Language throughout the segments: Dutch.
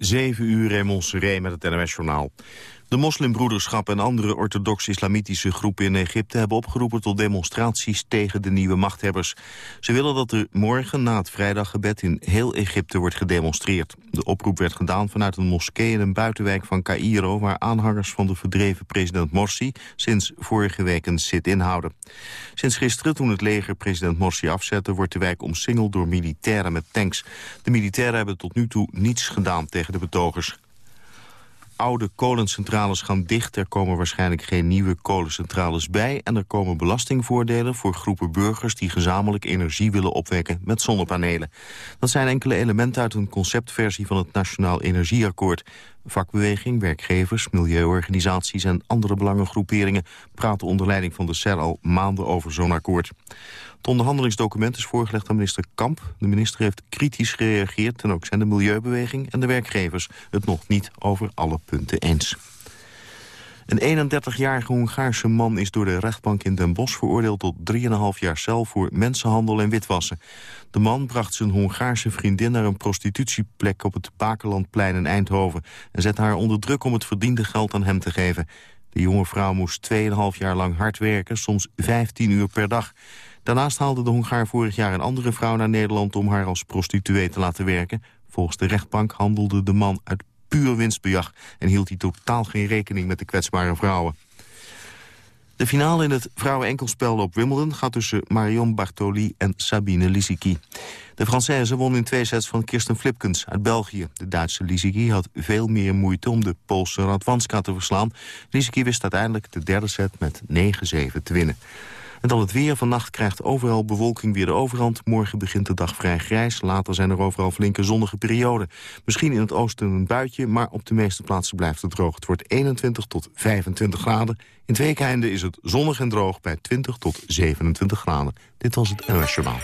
7 uur in Seré met het NOS-journaal. De moslimbroederschap en andere orthodox-islamitische groepen in Egypte... hebben opgeroepen tot demonstraties tegen de nieuwe machthebbers. Ze willen dat er morgen na het vrijdaggebed in heel Egypte wordt gedemonstreerd. De oproep werd gedaan vanuit een moskee in een buitenwijk van Cairo... waar aanhangers van de verdreven president Morsi sinds vorige week een sit-in houden. Sinds gisteren, toen het leger president Morsi afzette... wordt de wijk omsingeld door militairen met tanks. De militairen hebben tot nu toe niets gedaan tegen de betogers oude kolencentrales gaan dicht. Er komen waarschijnlijk geen nieuwe kolencentrales bij... en er komen belastingvoordelen voor groepen burgers... die gezamenlijk energie willen opwekken met zonnepanelen. Dat zijn enkele elementen uit een conceptversie van het Nationaal Energieakkoord. Vakbeweging, werkgevers, milieuorganisaties en andere belangengroeperingen... praten onder leiding van de CER al maanden over zo'n akkoord. Het onderhandelingsdocument is voorgelegd aan minister Kamp. De minister heeft kritisch gereageerd en ook zijn de milieubeweging en de werkgevers het nog niet over alle punten eens. Een 31-jarige Hongaarse man is door de rechtbank in Den Bosch veroordeeld tot 3,5 jaar cel voor mensenhandel en witwassen. De man bracht zijn Hongaarse vriendin naar een prostitutieplek op het Bakerlandplein in Eindhoven en zette haar onder druk om het verdiende geld aan hem te geven. De jonge vrouw moest 2,5 jaar lang hard werken, soms 15 uur per dag. Daarnaast haalde de Hongaar vorig jaar een andere vrouw naar Nederland... om haar als prostituee te laten werken. Volgens de rechtbank handelde de man uit puur winstbejag... en hield hij totaal geen rekening met de kwetsbare vrouwen. De finale in het vrouwen-enkelspel op Wimbledon gaat tussen Marion Bartoli en Sabine Lisicki. De Française won in twee sets van Kirsten Flipkens uit België. De Duitse Lisicki had veel meer moeite om de Poolse Radwanska te verslaan. Lisicki wist uiteindelijk de derde set met 9-7 te winnen. En dan het weer. Vannacht krijgt overal bewolking weer de overhand. Morgen begint de dag vrij grijs. Later zijn er overal flinke zonnige perioden. Misschien in het oosten een buitje, maar op de meeste plaatsen blijft het droog. Het wordt 21 tot 25 graden. In het weekeinde is het zonnig en droog bij 20 tot 27 graden. Dit was het NOS Journaal.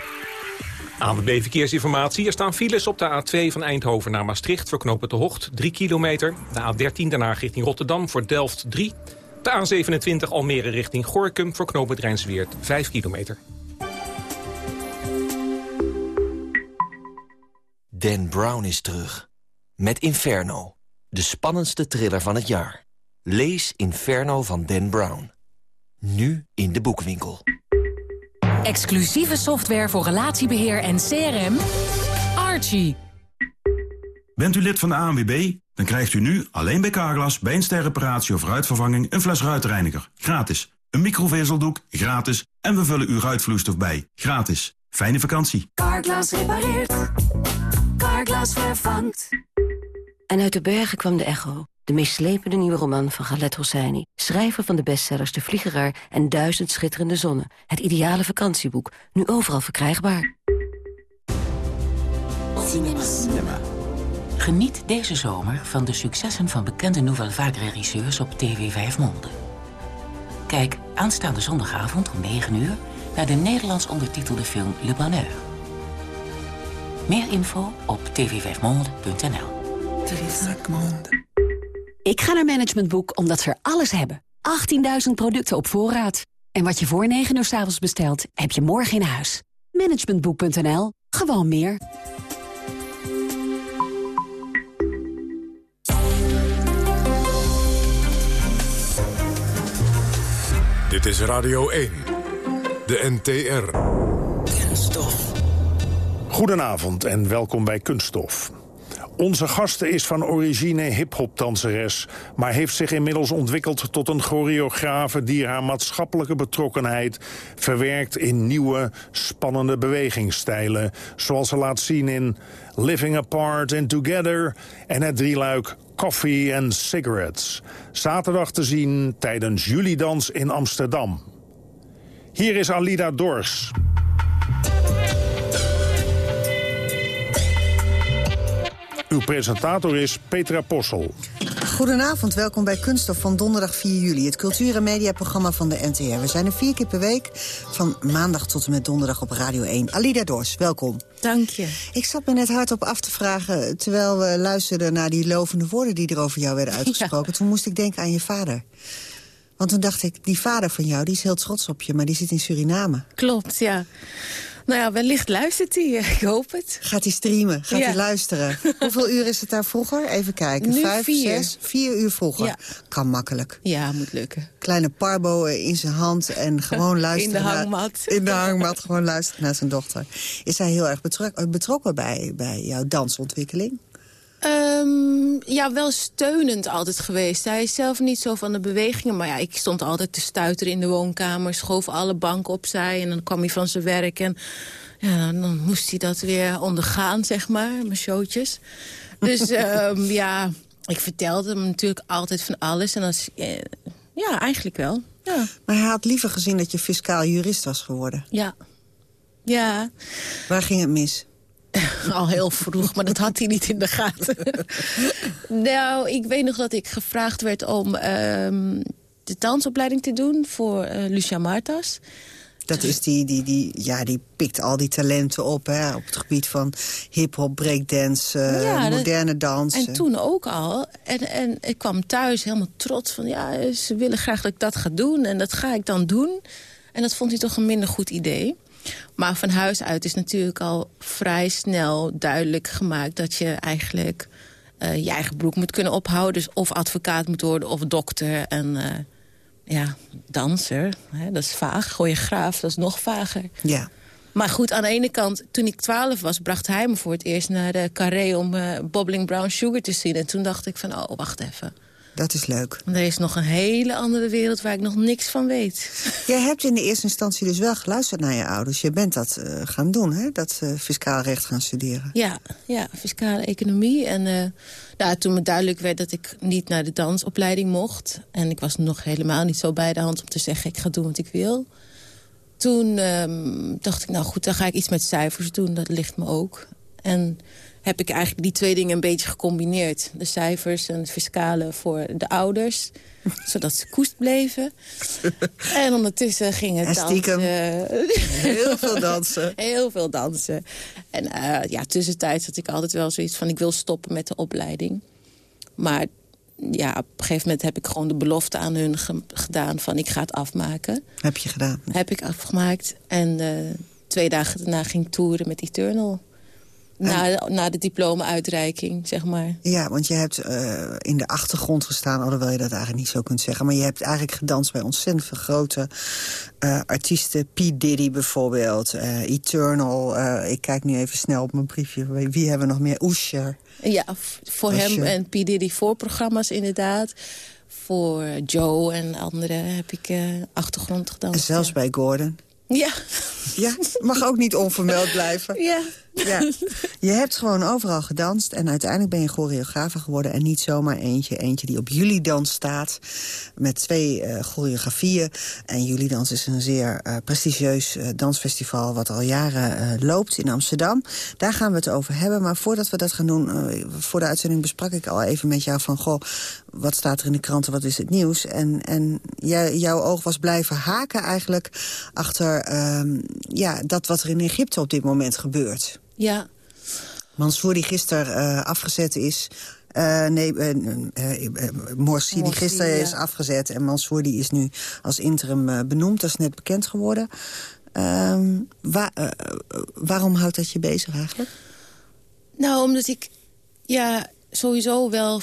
ANWB Verkeersinformatie. Er staan files op de A2 van Eindhoven naar Maastricht... voor knopen de Hocht, 3 kilometer. De A13 daarna richting Rotterdam voor Delft, 3 de A27 Almere richting Gorkum voor knooppunt Rijnsweert 5 kilometer. Dan Brown is terug. Met Inferno. De spannendste thriller van het jaar. Lees Inferno van Dan Brown. Nu in de boekwinkel. Exclusieve software voor relatiebeheer en CRM. Archie. Bent u lid van de ANWB? Dan krijgt u nu alleen bij Carglass bij een sterreparatie of ruitvervanging een fles ruitreiniger. Gratis. Een microvezeldoek. Gratis. En we vullen uw ruitvloeistof bij. Gratis. Fijne vakantie. Carglass repareert. Carglass vervangt. En uit de bergen kwam de echo. De meeslepende nieuwe roman van Galet Hosseini. Schrijver van de bestsellers De Vliegeraar en Duizend Schitterende Zonnen. Het ideale vakantieboek. Nu overal verkrijgbaar. Cinema. Cinema. Geniet deze zomer van de successen van bekende Nouvelle Vague regisseurs op TV 5 Monde. Kijk aanstaande zondagavond om 9 uur naar de Nederlands ondertitelde film Le Bonheur. Meer info op tv5monde.nl Ik ga naar Management Boek omdat ze er alles hebben. 18.000 producten op voorraad. En wat je voor 9 uur s avonds bestelt, heb je morgen in huis. Managementboek.nl. Gewoon meer. Dit is Radio 1, de NTR. Kunststof. Goedenavond en welkom bij Kunststof. Onze gasten is van origine hip-hop-danseres, maar heeft zich inmiddels ontwikkeld tot een choreografe die haar maatschappelijke betrokkenheid verwerkt in nieuwe, spannende bewegingsstijlen, zoals ze laat zien in Living Apart and Together en het drieluik Coffee and Cigarettes. Zaterdag te zien tijdens Julidans in Amsterdam. Hier is Alida Dors. Uw presentator is Petra Possel. Goedenavond, welkom bij Kunststof van donderdag 4 juli. Het cultuur- en mediaprogramma van de NTR. We zijn er vier keer per week, van maandag tot en met donderdag op Radio 1. Alida Dors, welkom. Dank je. Ik zat me net hardop af te vragen, terwijl we luisterden naar die lovende woorden die er over jou werden uitgesproken. Toen moest ik denken aan je vader. Want toen dacht ik, die vader van jou, die is heel trots op je, maar die zit in Suriname. Klopt, ja. Nou ja, wellicht luistert hij. Ik hoop het. Gaat hij streamen? Gaat Ja. hij luisteren? Hoeveel uur is het daar vroeger? Even kijken. Nu Vijf, vier. zes, vier uur vroeger. Ja. Kan makkelijk. Ja, moet lukken. Kleine parbo in zijn hand en gewoon luisteren. In de naar- hangmat. in de hangmat, gewoon luisteren naar zijn dochter. Is hij heel erg betrok- betrokken bij, bij jouw dansontwikkeling? Ehm, ja, wel steunend altijd geweest. Hij is zelf niet zo van de bewegingen. Maar ja, ik stond altijd te stuiteren in de woonkamer. Schoof alle banken opzij. En dan kwam hij van zijn werk. En ja, dan moest hij dat weer ondergaan, zeg maar. Mijn showtjes. Dus ehm, ja, ik vertelde hem natuurlijk altijd van alles. En als, eh, ja, eigenlijk wel. Ja. Maar hij had liever gezien dat je fiscaal jurist was geworden. Ja. Ja. Waar ging het mis? Al heel vroeg, maar dat had hij niet in de gaten. nou, ik weet nog dat ik gevraagd werd om ehm, de dansopleiding te doen voor eh, Lucia Martas. Dat is die, die, die, ja, die pikt al die talenten op hè, op het gebied van hip-hop, breakdance, eh, Ja, dat- moderne dans. En toen ook al. En, en ik kwam thuis helemaal trots van... ja, ze willen graag dat ik dat ga doen en dat ga ik dan doen. En dat vond hij toch een minder goed idee. Maar van huis uit is natuurlijk al vrij snel duidelijk gemaakt... dat je eigenlijk eh, je eigen broek moet kunnen ophouden. Dus of advocaat moet worden of dokter en... eh, ja, danser, hè, dat is vaag. Choreograaf, dat is nog vager. Ja. Maar goed, aan de ene kant, toen ik 12 was... bracht hij me voor het eerst naar de carré om eh, Bobbling Brown Sugar te zien. En toen dacht ik van, oh, wacht even. Dat is leuk. Er is nog een hele andere wereld waar ik nog niks van weet. Jij hebt in de eerste instantie dus wel geluisterd naar je ouders. Je bent dat eh, gaan doen, hè? dat eh, fiscaal recht gaan studeren. Ja, ja fiscale economie. En nou, toen me duidelijk werd dat ik niet naar de dansopleiding mocht... en ik was nog helemaal niet zo bij de hand om te zeggen... ik ga doen wat ik wil... toen ehm, dacht ik, nou goed, dan ga ik iets met cijfers doen. Dat ligt me ook. En heb ik eigenlijk die twee dingen een beetje gecombineerd. De cijfers en het fiscale voor de ouders. zodat ze koest bleven. En ondertussen ging het dansen. heel veel dansen. Heel veel dansen. En eh, ja, tussentijds had ik altijd wel zoiets van... ik wil stoppen met de opleiding. Maar ja, op een gegeven moment heb ik gewoon de belofte aan hun ge- gedaan... van ik ga het afmaken. Heb je gedaan? Heb ik afgemaakt. En eh, twee dagen daarna ging ik toeren met Eternal. Na, na de diploma-uitreiking, zeg maar. Ja, want je hebt eh, in de achtergrond gestaan, alhoewel je dat eigenlijk niet zo kunt zeggen. Maar je hebt eigenlijk gedanst bij ontzettend veel grote eh, artiesten. P. Diddy bijvoorbeeld, eh, Eternal. ik kijk nu even snel op mijn briefje. Wie, hebben we nog meer? Usher. Ja, voor hem en P. Diddy voorprogramma's inderdaad. Voor Joe en anderen heb ik achtergrond gedanst. En zelfs bij Gordon. Ja. Ja, mag ook niet onvermeld blijven. Ja. Ja. Je hebt gewoon overal gedanst en uiteindelijk ben je choreografe geworden. En niet zomaar eentje, eentje die op jullie dans staat. Met twee eh, choreografieën. En jullie dans is een zeer eh, prestigieus eh, dansfestival... wat al jaren loopt in Amsterdam. Daar gaan we het over hebben. Maar voordat we dat gaan doen, voor de uitzending besprak ik al even met jou van... goh, wat staat er in de kranten, wat is het nieuws? En, en jouw oog was blijven haken eigenlijk achter ehm, ja, dat wat er in Egypte op dit moment gebeurt. Ja. Mansour die gisteren eh, afgezet is... eh, nee, eh, Morsi die gisteren ja. is afgezet... en Mansour die is nu als interim benoemd. Dat is net bekend geworden. Ehm, wa- eh, eh, waarom houdt dat je bezig eigenlijk? Nou, omdat ik ja, sowieso wel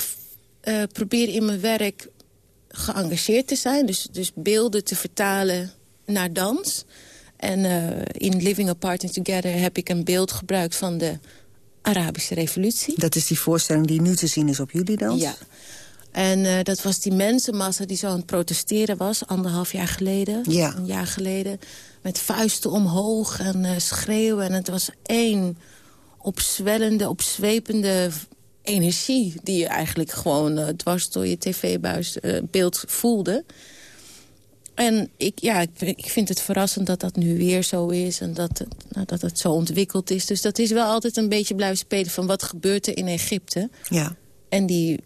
probeer in mijn werk geëngageerd te zijn. Dus, dus beelden te vertalen naar dans. En eh, in Living Apart and Together heb ik een beeld gebruikt van de Arabische revolutie. Dat is die voorstelling die nu te zien is op jullie dans? Ja. En eh, dat was die mensenmassa die zo aan het protesteren was, anderhalf jaar geleden. Ja. Een jaar geleden. Met vuisten omhoog en eh, schreeuwen. En het was één opzwellende, opzwepende energie... die je eigenlijk gewoon dwars door je tv-buis eh, beeld voelde. En ik, ja, ik, ik vind het verrassend dat dat nu weer zo is... en dat, het- nou, dat het zo ontwikkeld is. Dus dat is wel altijd een beetje blijven spelen... van wat gebeurt er in Egypte. Ja. En die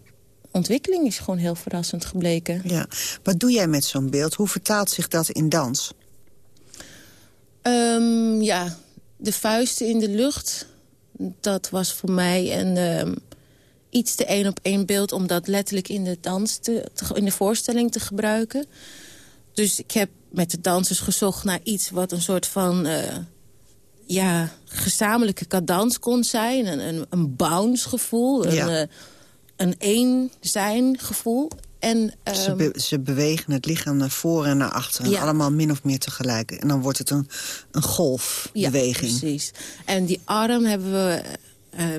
ontwikkeling is gewoon heel verrassend gebleken. ja. Wat doe jij met zo'n beeld? Hoe vertaalt zich dat in dans? Ehm, ja, de vuisten in de lucht, dat was voor mij een ehm, iets te één op één beeld... om dat letterlijk in de, dans te, te- in de voorstelling te gebruiken. Dus ik heb met de dansers gezocht naar iets wat een soort van... eh, ja, gezamenlijke cadans kon zijn. Een, een, een bounce gevoel. Een, Ja. eh, een één zijn gevoel. En, Ze, ehm, be- ze bewegen het lichaam naar voren en naar achteren. Ja. Allemaal min of meer tegelijk. En dan wordt het een, een golfbeweging. Ja, precies. En die arm hebben we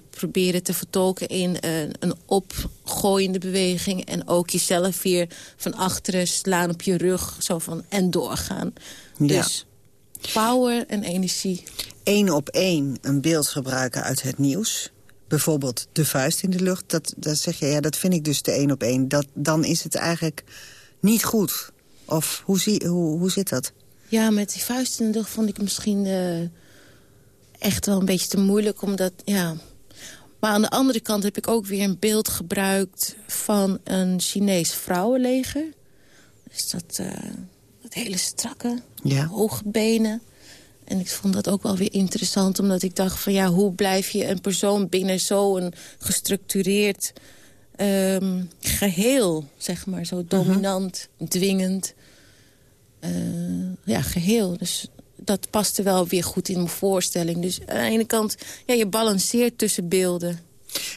proberen te vertolken in eh, een opgooiende beweging. En ook jezelf weer van achteren slaan op je rug. Zo van en doorgaan. Ja. Dus power en energie. Eén op één een beeld gebruiken uit het nieuws. Bijvoorbeeld de vuist in de lucht. Dat, dat zeg je, ja, dat vind ik dus de één op één. Dat, dan is het eigenlijk niet goed. Of hoe, zie, hoe, hoe zit dat? Ja, met die vuist in de lucht vond ik misschien eh, echt wel een beetje te moeilijk. Omdat, ja... Maar aan de andere kant heb ik ook weer een beeld gebruikt... van een Chinees vrouwenleger. Dus dat, eh, dat hele strakke, Ja. hoge benen. En ik vond dat ook wel weer interessant, omdat ik dacht van... ja, hoe blijf je een persoon binnen zo'n gestructureerd ehm, geheel, zeg maar. Zo dominant, dwingend eh, ja, geheel. Dus dat paste wel weer goed in mijn voorstelling. Dus aan de ene kant, ja, je balanceert tussen beelden.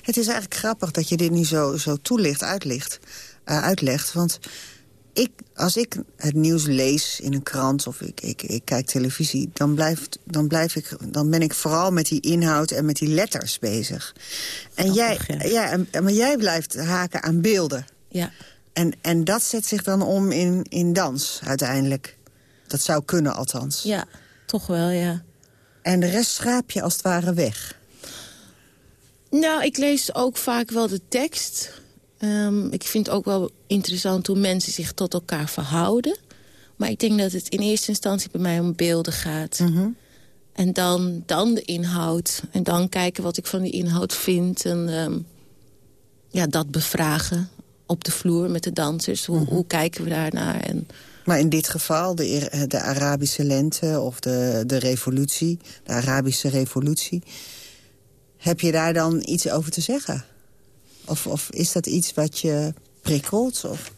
Het is eigenlijk grappig dat je dit nu zo, zo toelicht, uitlicht, eh, uitlegt. Want ik, als ik het nieuws lees in een krant of ik, ik, ik kijk televisie... Dan, blijft, dan, blijf ik, dan ben ik vooral met die inhoud en met die letters bezig. En jij, ja. maar jij blijft haken aan beelden. Ja. En, en dat zet zich dan om in, in dans uiteindelijk. Dat zou kunnen althans. Ja, toch wel, ja. En de rest schraap je als het ware weg. Nou, ik lees ook vaak wel de tekst. Ehm, ik vind ook wel interessant hoe mensen zich tot elkaar verhouden. Maar ik denk dat het in eerste instantie bij mij om beelden gaat. En dan, dan de inhoud. En dan kijken wat ik van die inhoud vind. En ehm, ja, dat bevragen op de vloer met de dansers. Hoe, hoe kijken we daarnaar? En Maar in dit geval, de, Ir- de Arabische lente of de, de revolutie, de Arabische revolutie... heb je daar dan iets over te zeggen? Of, of is dat iets wat je prikkelt? Of?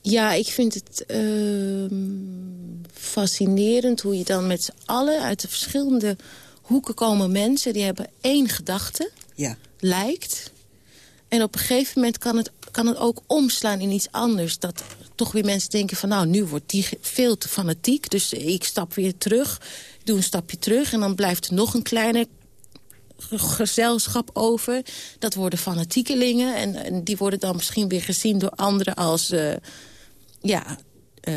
Ja, ik vind het ehm, fascinerend hoe je dan met z'n allen... uit de verschillende hoeken komen mensen... die hebben één gedachte, Ja. lijkt. En op een gegeven moment kan het, kan het ook omslaan in iets anders. Dat toch weer mensen denken van... nou, nu wordt die veel te fanatiek, dus ik stap weer terug. Doe een stapje terug en dan blijft er nog een kleine ge- gezelschap over. Dat worden fanatiekelingen. En, en die worden dan misschien weer gezien door anderen als... eh, ja, eh,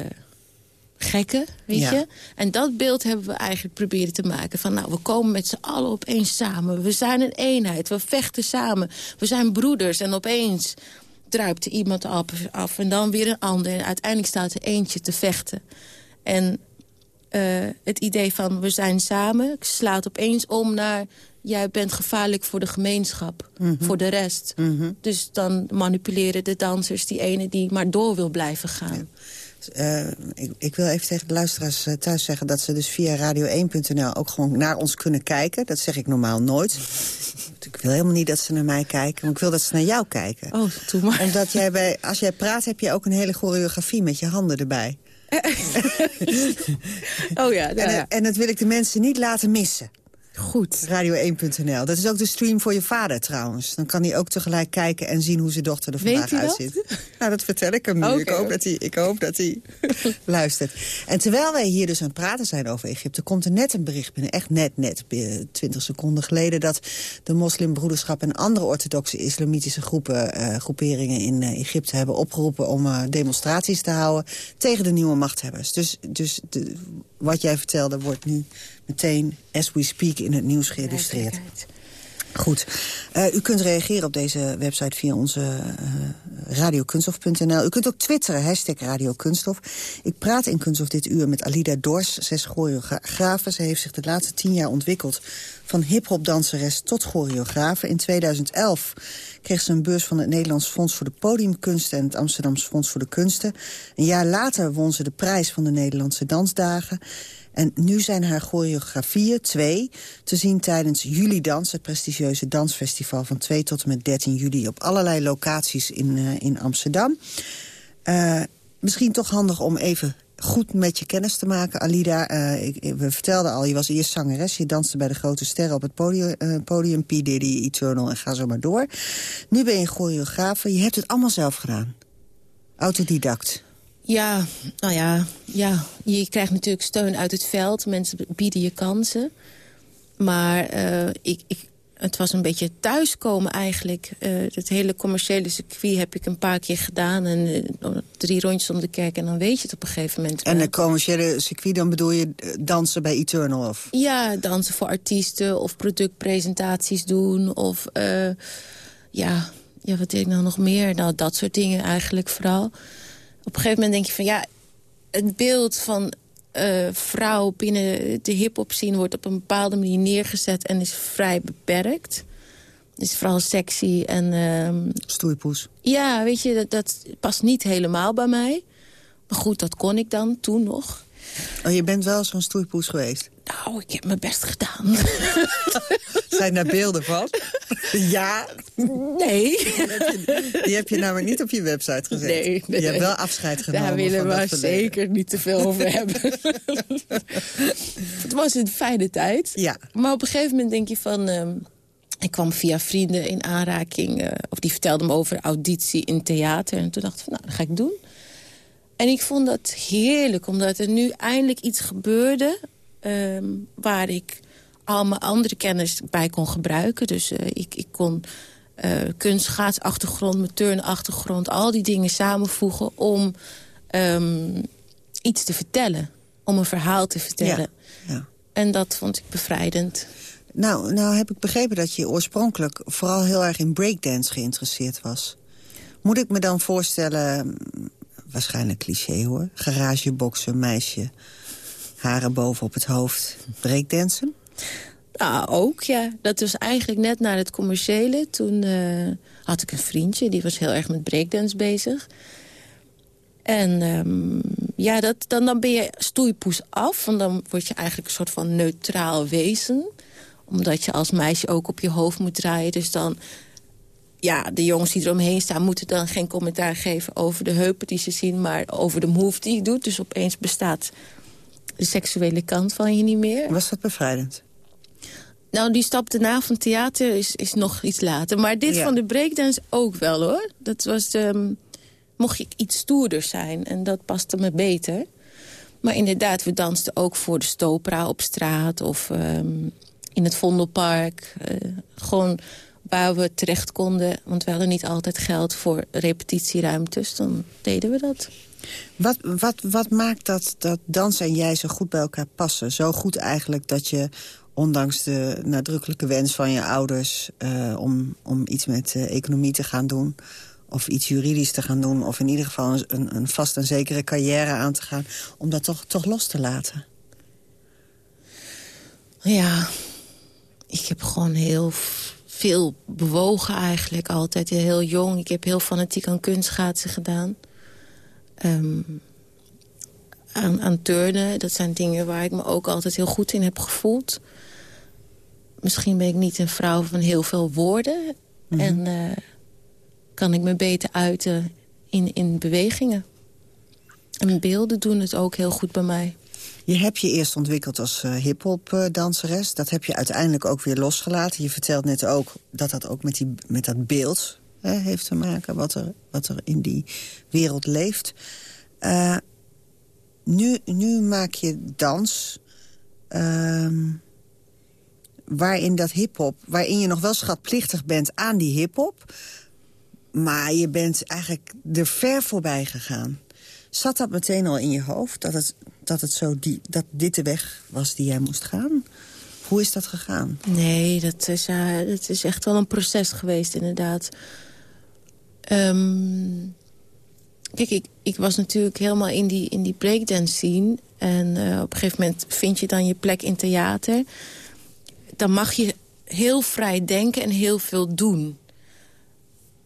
gekken, weet Ja. je. En dat beeld hebben we eigenlijk proberen te maken. Van nou, we komen met z'n allen opeens samen. We zijn een eenheid, we vechten samen. We zijn broeders en opeens druipt er iemand af, af en dan weer een ander. En uiteindelijk staat er eentje te vechten. En eh, het idee van we zijn samen slaat opeens om naar... jij bent gevaarlijk voor de gemeenschap, voor de rest. Dus dan manipuleren de dansers die ene die maar door wil blijven gaan. Eh, ik, ik wil even tegen de luisteraars eh, thuis zeggen... dat ze dus via radio1.nl ook gewoon naar ons kunnen kijken. Dat zeg ik normaal nooit. ik wil helemaal niet dat ze naar mij kijken. Maar ik wil dat ze naar jou kijken. Oh, doe maar. Omdat jij bij, als jij praat heb je ook een hele choreografie met je handen erbij. Oh ja, En, eh, en dat wil ik de mensen niet laten missen. Goed. Radio1.nl. Dat is ook de stream voor je vader trouwens. Dan kan hij ook tegelijk kijken en zien hoe zijn dochter er Weet vandaag uitziet. Nou, dat vertel ik hem nu. Ik, hoop dat hij, ik hoop dat hij luistert. En terwijl wij hier dus aan het praten zijn over Egypte... komt er net een bericht binnen, echt net, net, eh, 20 seconden geleden... dat de moslimbroederschap en andere orthodoxe islamitische groepen, eh, groeperingen in eh, Egypte hebben opgeroepen... om eh, demonstraties te houden tegen de nieuwe machthebbers. Dus, dus de, wat jij vertelde wordt nu meteen, as we speak, in het nieuws geïllustreerd. Goed. Eh, u kunt reageren op deze website via onze uh, radiokunstof.nl. U kunt ook twitteren, hashtag radiokunstof. Ik praat in Kunststof dit uur met Alida Dors. Zij is choreografe. Ze heeft zich de laatste tien jaar ontwikkeld van hiphopdanseres tot choreografe. In 2011 kreeg ze een beurs van het Nederlands Fonds voor de Podiumkunsten... en het Amsterdams Fonds voor de Kunsten. Een jaar later won ze de prijs van de Nederlandse Dansdagen... En nu zijn haar choreografieën, twee, te zien tijdens Juli Dans... het prestigieuze dansfestival van 2 tot en met 13 juli... op allerlei locaties in, uh, in Amsterdam. Uh, misschien toch handig om even goed met je kennis te maken. Alida, ik, we vertelden al, je was eerst zangeres. Je danste bij de grote sterren op het podium. Uh, podium P. Diddy, Eternal en ga zo maar door. Nu ben je choreografe. Je hebt het allemaal zelf gedaan. Autodidact. Ja, nou ja, ja, je krijgt natuurlijk steun uit het veld. Mensen bieden je kansen. Maar uh, ik, ik, het was een beetje thuiskomen eigenlijk. Uh, het hele commerciële circuit heb ik een paar keer gedaan. En uh, drie rondjes om de kerk en dan weet je het op een gegeven moment. En een commerciële circuit, dan bedoel je dansen bij Eternal? Of? Ja, dansen voor artiesten of productpresentaties doen. Of uh, ja, ja, wat deed ik nou nog meer? Nou, dat soort dingen eigenlijk vooral. Op een gegeven moment denk je van ja, het beeld van uh, vrouw binnen de hip-hop scene wordt op een bepaalde manier neergezet en is vrij beperkt. Is vooral sexy en... Stoeipoes. Ja, weet je, dat, dat past niet helemaal bij mij. Maar goed, dat kon ik dan toen nog. Oh, je bent wel zo'n stoeipoes geweest? Nou, ik heb mijn best gedaan. Zijn daar beelden van? ja. Nee. Die heb, je, die heb je namelijk niet op je website gezet. Nee. nee. Je hebt wel afscheid genomen Daar willen we zeker niet te veel over hebben. het was een fijne tijd. Ja. Maar op een gegeven moment denk je van... Um, ik kwam via vrienden in aanraking... Uh, of die vertelden me over auditie in theater. En toen dacht ik van, nou, dat ga ik doen. En ik vond dat heerlijk, omdat er nu eindelijk iets gebeurde... Um, waar ik al mijn andere kennis bij kon gebruiken. Dus uh, ik, ik kon uh, kunstschaatsachtergrond, mijn turnachtergrond... al die dingen samenvoegen om um, iets te vertellen. Om een verhaal te vertellen. Ja, ja. En dat vond ik bevrijdend. Nou, nou heb ik begrepen dat je oorspronkelijk vooral heel erg in breakdance geïnteresseerd was. Moet ik me dan voorstellen, waarschijnlijk cliché hoor... garageboksen, meisje, haren boven op het hoofd, breakdansen? Ah, ook, ja. Dat was eigenlijk net na het commerciële. Toen uh, had ik een vriendje, die was heel erg met breakdance bezig. En um, ja, dat, dan, dan ben je stoeipoes af. Want dan word je eigenlijk een soort van neutraal wezen. Omdat je als meisje ook op je hoofd moet draaien. Dus dan, ja, de jongens die eromheen staan... moeten dan geen commentaar geven over de heupen die ze zien... maar over de move die je doet. Dus opeens bestaat de seksuele kant van je niet meer. Was dat bevrijdend? Nou, die stap daarna van theater is, is nog iets later. Maar dit Ja. van de breakdance ook wel, hoor. Dat was, ehm, mocht ik iets stoerder zijn. En dat paste me beter. Maar inderdaad, we dansten ook voor de Stopra op straat... of ehm, in het Vondelpark. eh, gewoon waar we terecht konden. Want we hadden niet altijd geld voor repetitieruimtes. Dan deden we dat. Wat, wat, wat maakt dat, dat dans en jij zo goed bij elkaar passen? Zo goed eigenlijk dat je, ondanks de nadrukkelijke wens van je ouders... eh, om, om iets met eh, economie te gaan doen... of iets juridisch te gaan doen... of in ieder geval een- een, vast en zekere carrière aan te gaan... om dat toch, toch los te laten? Ja, ik heb gewoon heel veel bewogen eigenlijk. Altijd heel jong. Ik heb heel fanatiek aan kunstschaatsen gedaan. Ehm, aan, aan turnen. Dat zijn dingen waar ik me ook altijd heel goed in heb gevoeld. Misschien ben ik niet een vrouw van heel veel woorden. En eh, kan ik me beter uiten in, in bewegingen. En beelden doen het ook heel goed bij mij. Je hebt je eerst ontwikkeld als eh, hip-hop eh, danseres. Dat heb je uiteindelijk ook weer losgelaten. Je vertelt net ook dat dat ook met, die, met dat beeld heeft te maken... Wat er, wat er in die wereld leeft. Eh, nu, nu maak je dans... ehm, waarin dat hip-hop, waarin je nog wel schatplichtig bent aan die hip-hop, maar je bent eigenlijk er ver voorbij gegaan. Zat dat meteen al in je hoofd dat het, dat het zo die, dat dit de weg was die jij moest gaan? Hoe is dat gegaan? Nee, dat is, eh, dat is echt wel een proces geweest, inderdaad. Ehm, kijk, ik, ik was natuurlijk helemaal in die, in die breakdance scene. En eh, op een gegeven moment vind je dan je plek in theater. Dan mag je heel vrij denken en heel veel doen.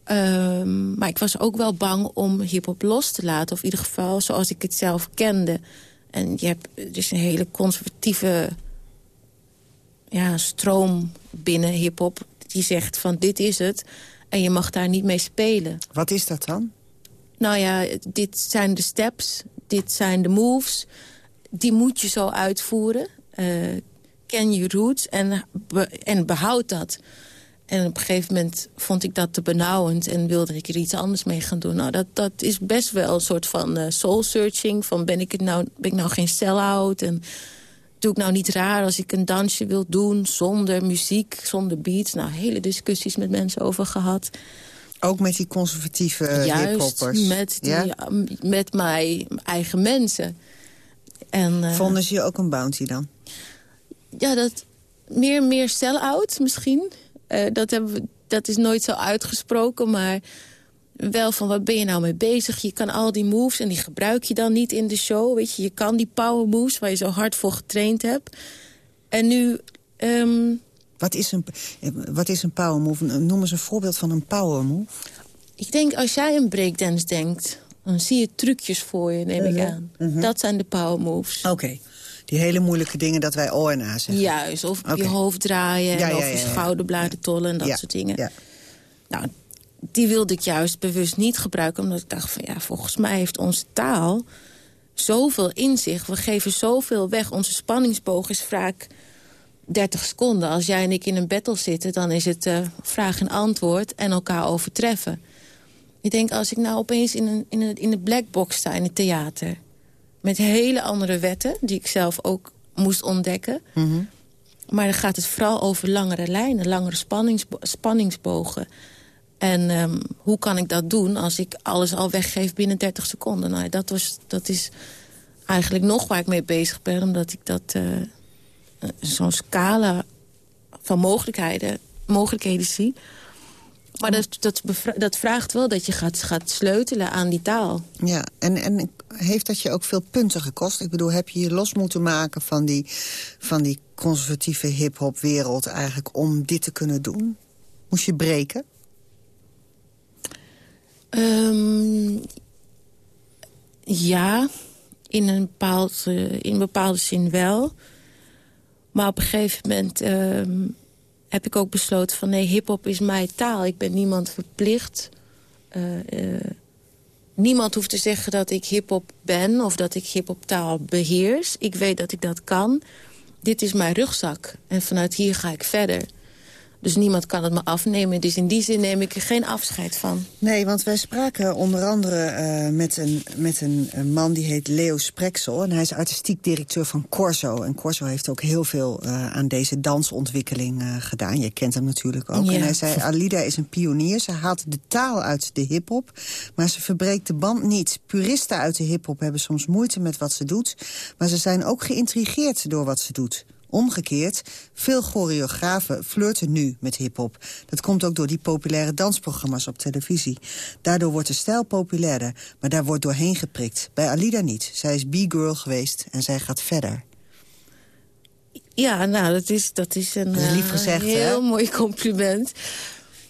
Ehm, maar ik was ook wel bang om hiphop los te laten. Of in ieder geval zoals ik het zelf kende. En je hebt dus een hele conservatieve ja, stroom binnen hiphop die zegt van dit is het en je mag daar niet mee spelen. Wat is dat dan? Nou ja, dit zijn de steps dit zijn de moves. Die moet je zo uitvoeren. Eh, ken je roots en, be en behoud dat. En op een gegeven moment vond ik dat te benauwend... en wilde ik er iets anders mee gaan doen. Nou, dat, dat is best wel een soort van uh, soul-searching. Van ben ik, het nou, ben ik nou geen sell-out? En doe ik nou niet raar als ik een dansje wil doen... zonder muziek, zonder beats? Nou, hele discussies met mensen over gehad. Ook met die conservatieve Juist, met, die, ja? met mijn eigen mensen. En, uh, Vonden ze je ook een bounty dan? Ja, dat meer, meer sell-out misschien... Uh, dat, hebben we, dat is nooit zo uitgesproken, maar wel van wat ben je nou mee bezig? Je kan al die moves en die gebruik je dan niet in de show. Weet je, je kan die power moves waar je zo hard voor getraind hebt. En nu... Um... Wat, is een, wat is een power move? Noem eens een voorbeeld van een power move. Ik denk, als jij een breakdance denkt... dan zie je trucjes voor je, neem ik aan. Uh -huh. Dat zijn de power moves. Oké. Okay. Die hele moeilijke dingen dat wij O en A zeggen. Juist, of okay. je hoofd draaien ja, en ja, je schouderbladen tollen en dat soort dingen. Nou, die wilde ik juist bewust niet gebruiken. Omdat ik dacht van ja, volgens mij heeft onze taal zoveel in zich. We geven zoveel weg. Onze spanningsboog is vaak 30 seconden. Als jij en ik in een battle zitten, dan is het uh, vraag en antwoord en elkaar overtreffen. Ik denk, als ik nou opeens in een, in een, in de blackbox sta in het theater met hele andere wetten, die ik zelf ook moest ontdekken. Mm -hmm. Maar dan gaat het vooral over langere lijnen, langere spanningsbo spanningsbogen. En um, hoe kan ik dat doen als ik alles al weggeef binnen 30 seconden? Nou, dat, was, dat is eigenlijk nog waar ik mee bezig ben, omdat ik dat uh, zo'n scala van mogelijkheden, mogelijkheden zie. Maar dat, dat, dat, vraagt wel dat je gaat, gaat sleutelen aan die taal. Ja, en, en heeft dat je ook veel punten gekost? Ik bedoel, heb je je los moeten maken van die, van die conservatieve hip-hop wereld eigenlijk om dit te kunnen doen? Moest je breken? Um, ja, in een, bepaald, uh, in een bepaalde zin wel. Maar op een gegeven moment um, heb ik ook besloten van... nee, hiphop is mijn taal. Ik ben niemand verplicht... Uh, uh, niemand hoeft te zeggen dat ik hiphop ben of dat ik hiphop taal beheers. Ik weet dat ik dat kan. Dit is mijn rugzak en vanuit hier ga ik verder. Dus niemand kan het me afnemen. Dus in die zin neem ik er geen afscheid van. Nee, want wij spraken onder andere uh, met, een, met een, een, man die heet Leo Spreksel. En hij is artistiek directeur van Corso. En Corso heeft ook heel veel uh, aan deze dansontwikkeling uh, gedaan. Je kent hem natuurlijk ook. Ja. En hij zei, Alida is een pionier. Ze haalt de taal uit de hiphop, maar ze verbreekt de band niet. Puristen uit de hiphop hebben soms moeite met wat ze doet. Maar ze zijn ook geïntrigeerd door wat ze doet. Omgekeerd, veel choreografen flirten nu met hiphop. Dat komt ook door die populaire dansprogramma's op televisie. Daardoor wordt de stijl populairder, maar daar wordt doorheen geprikt. Bij Alida niet. Zij is B-girl geweest en zij gaat verder. Ja, nou, dat is, dat is een dat is lief gezegd, uh, heel hè? mooi compliment.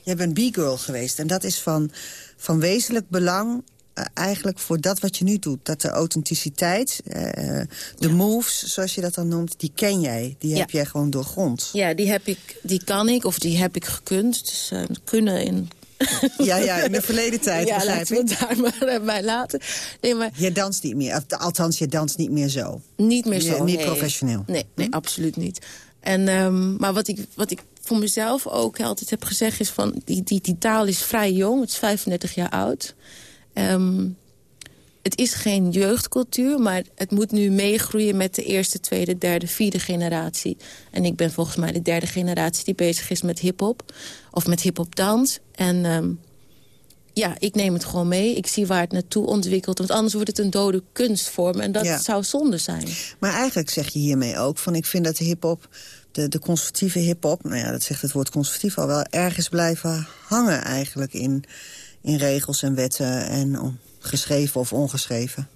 Jij bent B-girl geweest en dat is van, van wezenlijk belang eigenlijk voor dat wat je nu doet. Dat de authenticiteit, uh, de ja. moves, zoals je dat dan noemt, die ken jij. Die heb ja. jij gewoon doorgrond. Ja, die, heb ik, die kan ik of die heb ik gekund. Dus uh, kunnen in... Ja, ja, in de verleden tijd, ja, begrijp laten we daar maar bij laten. Nee, maar... Je danst niet meer, althans, je danst niet meer zo. Niet meer zo, je, Niet nee. professioneel. Nee, nee hm? absoluut niet. En, um, maar wat ik, wat ik voor mezelf ook altijd heb gezegd is van... Die, die, die taal is vrij jong, het is 35 jaar oud... Um, het is geen jeugdcultuur, maar het moet nu meegroeien met de eerste, tweede, derde, vierde generatie. En ik ben volgens mij de derde generatie die bezig is met hiphop. Of met hiphop dans. En um, ja, ik neem het gewoon mee. Ik zie waar het naartoe ontwikkelt. Want anders wordt het een dode kunstvorm. En dat ja. zou zonde zijn. Maar eigenlijk zeg je hiermee ook van ik vind dat de hiphop... De, de conservatieve hiphop, nou ja, dat zegt het woord conservatief al wel... ergens blijven hangen eigenlijk in, in regels en wetten en geschreven of ongeschreven.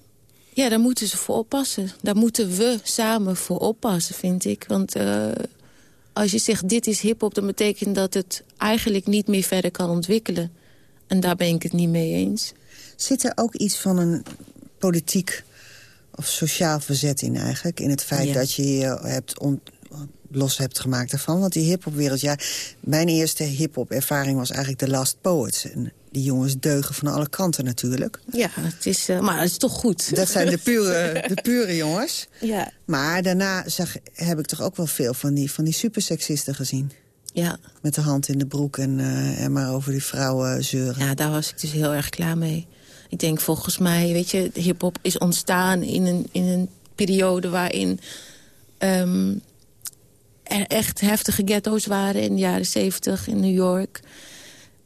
Ja, daar moeten ze voor oppassen. Daar moeten we samen voor oppassen, vind ik. Want uh, als je zegt dit is hiphop, dan betekent dat het eigenlijk niet meer verder kan ontwikkelen. En daar ben ik het niet mee eens. Zit er ook iets van een politiek of sociaal verzet in eigenlijk? In het feit ja. dat je je hebt los hebt gemaakt ervan. Want die hiphopwereld, ja, mijn eerste hiphop ervaring was eigenlijk The Last Poets. En die jongens deugen van alle kanten natuurlijk. Ja, het is, uh, maar het is toch goed. Dat zijn de pure, de pure jongens. Ja. Maar daarna zag, heb ik toch ook wel veel van die, van die superseksisten gezien. Ja. Met de hand in de broek en, uh, en maar over die vrouwen zeuren. Ja, daar was ik dus heel erg klaar mee. Ik denk volgens mij, weet je, hip-hop is ontstaan in een, in een periode waarin um, er echt heftige ghetto's waren in de jaren zeventig in New York.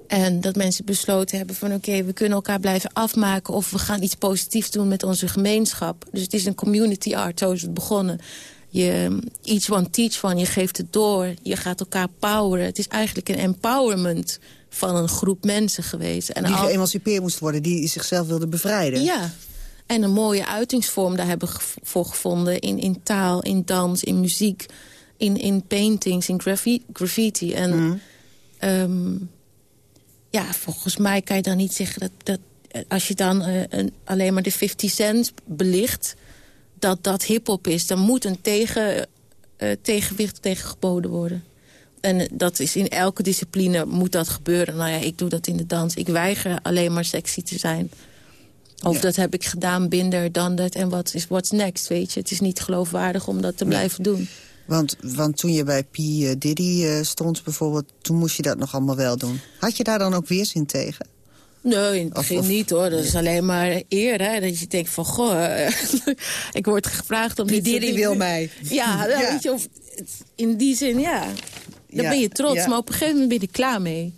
En dat mensen besloten hebben van oké, we kunnen elkaar blijven afmaken... of we gaan iets positiefs doen met onze gemeenschap. Dus het is een community art, zo is het begonnen. Je, each one teach one, je geeft het door, je gaat elkaar poweren. Het is eigenlijk een empowerment van een groep mensen geweest. En die al... geëmancipeerd moest worden, die zichzelf wilden bevrijden. Ja, en een mooie uitingsvorm daar hebben we voor gevonden... in, in taal, in dans, in muziek, in, in paintings, in graffiti. En mm. um, ja, volgens mij kan je dan niet zeggen dat... dat als je dan uh, een, alleen maar de 50 cent belicht... dat dat hiphop is, dan moet een tegen, uh, tegenwicht tegengeboden worden. En dat is in elke discipline moet dat gebeuren. Nou ja, ik doe dat in de dans. Ik weiger alleen maar sexy te zijn. Of ja. dat heb ik gedaan, binder, dan dat. En wat is what's next, weet je. Het is niet geloofwaardig om dat te blijven doen. Want, want toen je bij P. Uh, Diddy uh, stond bijvoorbeeld... toen moest je dat nog allemaal wel doen. Had je daar dan ook weerzin tegen? Nee, in het begin of, of, niet hoor. Dat is alleen maar eer. Hè? Dat je denkt van, goh, ik word gevraagd om... Die Diddy wil mij. Ja, nou, ja. Weet je, of, in die zin, ja. Dan ja, ben je trots, ja. maar op een gegeven moment ben je er klaar mee.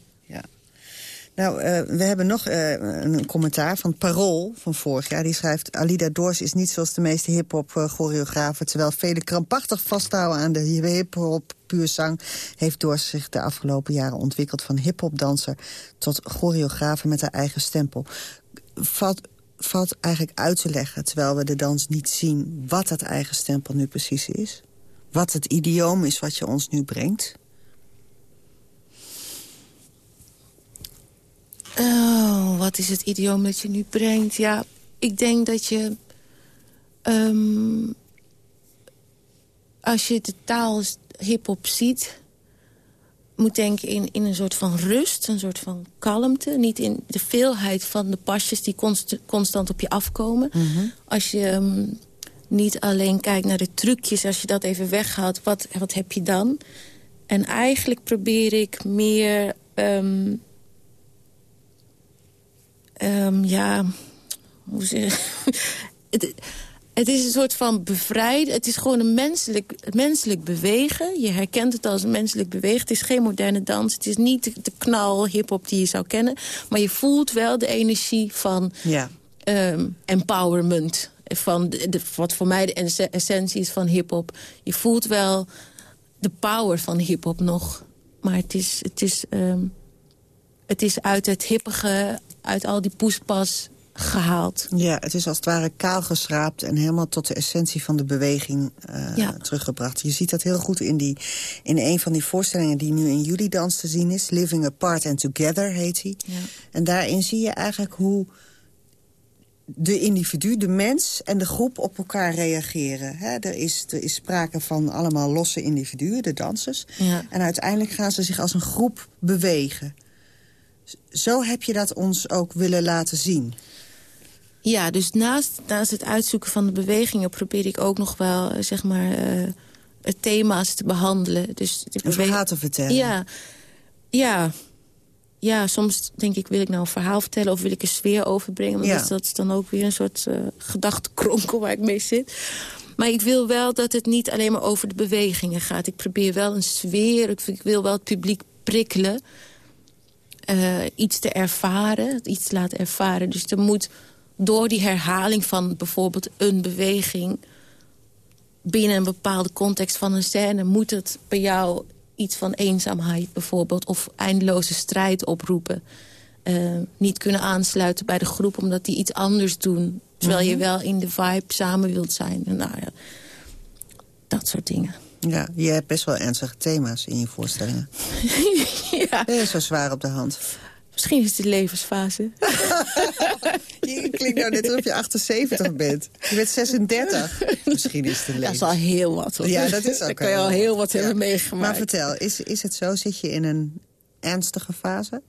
Nou, uh, we hebben nog uh, een commentaar van Parool van vorig jaar. Die schrijft, Alida Doors is niet zoals de meeste hip-hop uh, choreografen... terwijl velen krampachtig vasthouden aan de hip-hop puurzang... heeft Doors zich de afgelopen jaren ontwikkeld van hip-hop-danser... tot choreografe met haar eigen stempel. Valt, valt eigenlijk uit te leggen, terwijl we de dans niet zien... wat dat eigen stempel nu precies is? Wat het idioom is wat je ons nu brengt? Oh, wat is het idioom dat je nu brengt? Ja, ik denk dat je... Um, als je de taal hip-hop ziet... moet denken in, in een soort van rust, een soort van kalmte. Niet in de veelheid van de pasjes die const, constant op je afkomen. Mm -hmm. Als je um, niet alleen kijkt naar de trucjes, als je dat even weghaalt... wat, wat heb je dan? En eigenlijk probeer ik meer... Um, Um, ja, hoe zeg het, het is een soort van bevrijd. Het is gewoon een menselijk, menselijk bewegen. Je herkent het als een menselijk bewegen. Het is geen moderne dans. Het is niet de, de knal hip-hop die je zou kennen. Maar je voelt wel de energie van ja. um, empowerment. Van de, de, wat voor mij de essentie is van hip-hop. Je voelt wel de power van hip-hop nog. Maar het is, het is, um, het is uit het hippige uit al die poespas gehaald. Ja, het is als het ware kaal geschraapt en helemaal tot de essentie van de beweging uh, ja. teruggebracht. Je ziet dat heel goed in, die, in een van die voorstellingen die nu in juli dans te zien is. Living Apart and Together heet hij. Ja. En daarin zie je eigenlijk hoe de individu, de mens en de groep op elkaar reageren. He, er, is, er is sprake van allemaal losse individuen, de dansers. Ja. En uiteindelijk gaan ze zich als een groep bewegen. Zo heb je dat ons ook willen laten zien. Ja, dus naast, naast het uitzoeken van de bewegingen... probeer ik ook nog wel, zeg maar, uh, thema's te behandelen. Dus een verhaal te vertellen. Ja, ja, ja, soms denk ik, wil ik nou een verhaal vertellen... of wil ik een sfeer overbrengen. Maar Ja. dat, is dan ook weer een soort uh, gedachtekronkel waar ik mee zit. Maar ik wil wel dat het niet alleen maar over de bewegingen gaat. Ik probeer wel een sfeer, ik, ik wil wel het publiek prikkelen... Uh, iets te ervaren, iets te laten ervaren. Dus er moet door die herhaling van bijvoorbeeld een beweging... binnen een bepaalde context van een scène... moet het bij jou iets van eenzaamheid bijvoorbeeld... of eindeloze strijd oproepen. Uh, niet kunnen aansluiten bij de groep omdat die iets anders doen. Terwijl Mhm. je wel in de vibe samen wilt zijn. Nou ja, dat soort dingen. Ja, je hebt best wel ernstige thema's in je voorstellingen. ja. Ben je zo zwaar op de hand? Misschien is het de levensfase. Je klinkt nou net alsof je 78 bent. Je bent 36. Misschien is het een Dat leven. is al heel wat. hoor. Ja, dat is ook Dan kan je al heel wat hebben Ja. meegemaakt. Maar vertel, is, is het zo? Zit je in een ernstige fase?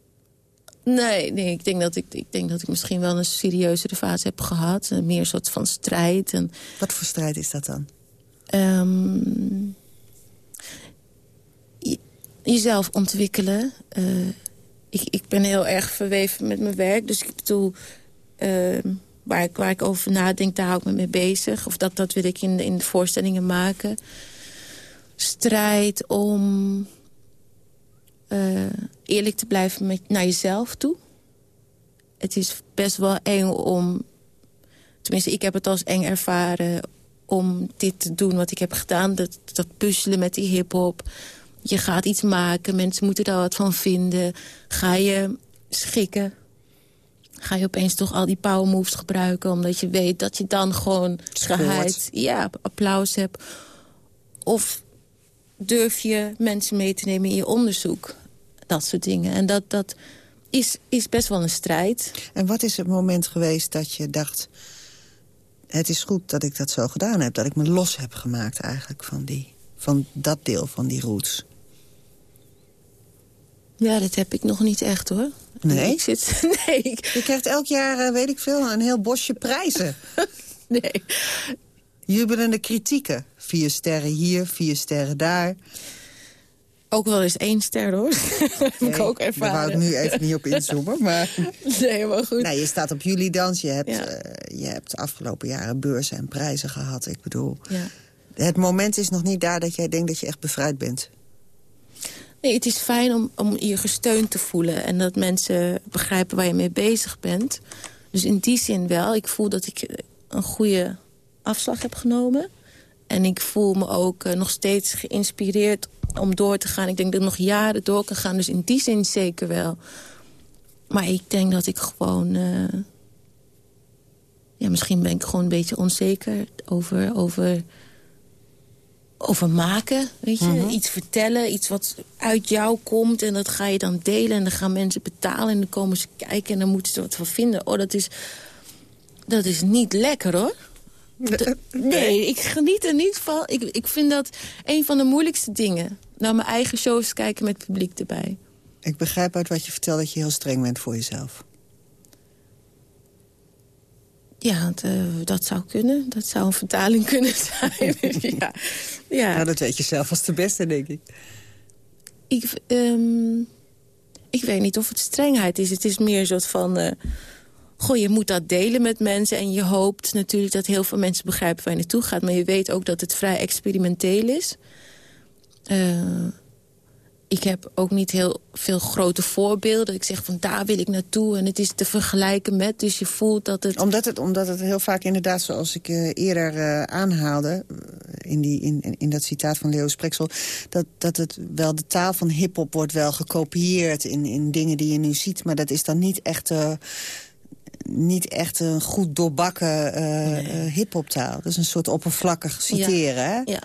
Nee, nee ik, denk dat ik, ik denk dat ik misschien wel een serieuzere fase heb gehad. Meer een soort van strijd. En, Wat voor strijd is dat dan? Um, je, jezelf ontwikkelen. Uh, ik, ik ben heel erg verweven met mijn werk. Dus ik bedoel, uh, waar, ik, waar ik over nadenk, daar hou ik me mee bezig. Of dat, dat wil ik in in de voorstellingen maken. Strijd om uh, eerlijk te blijven met, naar jezelf toe. Het is best wel eng om... Tenminste, ik heb het als eng ervaren om dit te doen wat ik heb gedaan. Dat, dat puzzelen met die hiphop. Je gaat iets maken, mensen moeten daar wat van vinden. Ga je schikken. Ga je opeens toch al die power moves gebruiken... omdat je weet dat je dan gewoon geheid, ja, applaus hebt. Of durf je mensen mee te nemen in je onderzoek. Dat soort dingen. En dat, dat is, is best wel een strijd. En wat is het moment geweest dat je dacht... het is goed dat ik dat zo gedaan heb. Dat ik me los heb gemaakt eigenlijk van, die, van dat deel van die roots. Ja, dat heb ik nog niet echt, hoor. Nee? Ik zit, nee. Je krijgt elk jaar, uh, weet ik veel, een heel bosje prijzen. nee. Jubelende kritieken. Vier sterren hier, vier sterren daar. Ook wel eens één ster, hoor. heb nee, ik ook ervaren. Daar wou ik nu even niet op inzoomen. Maar... Nee, maar goed. Nee, je staat op jullie dans. Je hebt, ja. uh, je hebt de afgelopen jaren beurzen en prijzen gehad. Ik bedoel, ja. het moment is nog niet daar dat jij denkt dat je echt bevrijd bent. Nee, het is fijn om, om je gesteund te voelen. En dat mensen begrijpen waar je mee bezig bent. Dus in die zin wel. Ik voel dat ik een goede afslag heb genomen. En ik voel me ook uh, nog steeds geïnspireerd om door te gaan. Ik denk dat ik nog jaren door kan gaan. Dus in die zin zeker wel. Maar ik denk dat ik gewoon... Uh, ja, misschien ben ik gewoon een beetje onzeker over... over over maken, weet je. Mm -hmm. Iets vertellen, iets wat uit jou komt... en dat ga je dan delen en dan gaan mensen betalen... en dan komen ze kijken en dan moeten ze wat van vinden. Oh, dat is, dat is niet lekker, hoor. De, nee, ik geniet er niet van. Ik, ik vind dat een van de moeilijkste dingen. Nou, mijn eigen shows kijken met publiek erbij. Ik begrijp uit wat je vertelt dat je heel streng bent voor jezelf. Ja, uh, dat zou kunnen. Dat zou een vertaling kunnen zijn. ja. ja. Nou, dat weet je zelf als de beste, denk ik. Ik, um, ik weet niet of het strengheid is. Het is meer een soort van... Uh, goh, je moet dat delen met mensen. En je hoopt natuurlijk dat heel veel mensen begrijpen waar je naartoe gaat. Maar je weet ook dat het vrij experimenteel is. Uh, ik heb ook niet heel veel grote voorbeelden. Ik zeg van daar wil ik naartoe en het is te vergelijken met. Dus je voelt dat het... Omdat het, omdat het heel vaak inderdaad, zoals ik uh, eerder uh, aanhaalde... In, die, in, in dat citaat van Leo Spreksel... dat, dat het wel de taal van hiphop wordt wel gekopieerd in, in dingen die je nu ziet. Maar dat is dan niet echt... Uh, niet echt een goed doorbakken nee. hiphoptaal. Dat is een soort oppervlakkig citeren, ja. hè? Ja.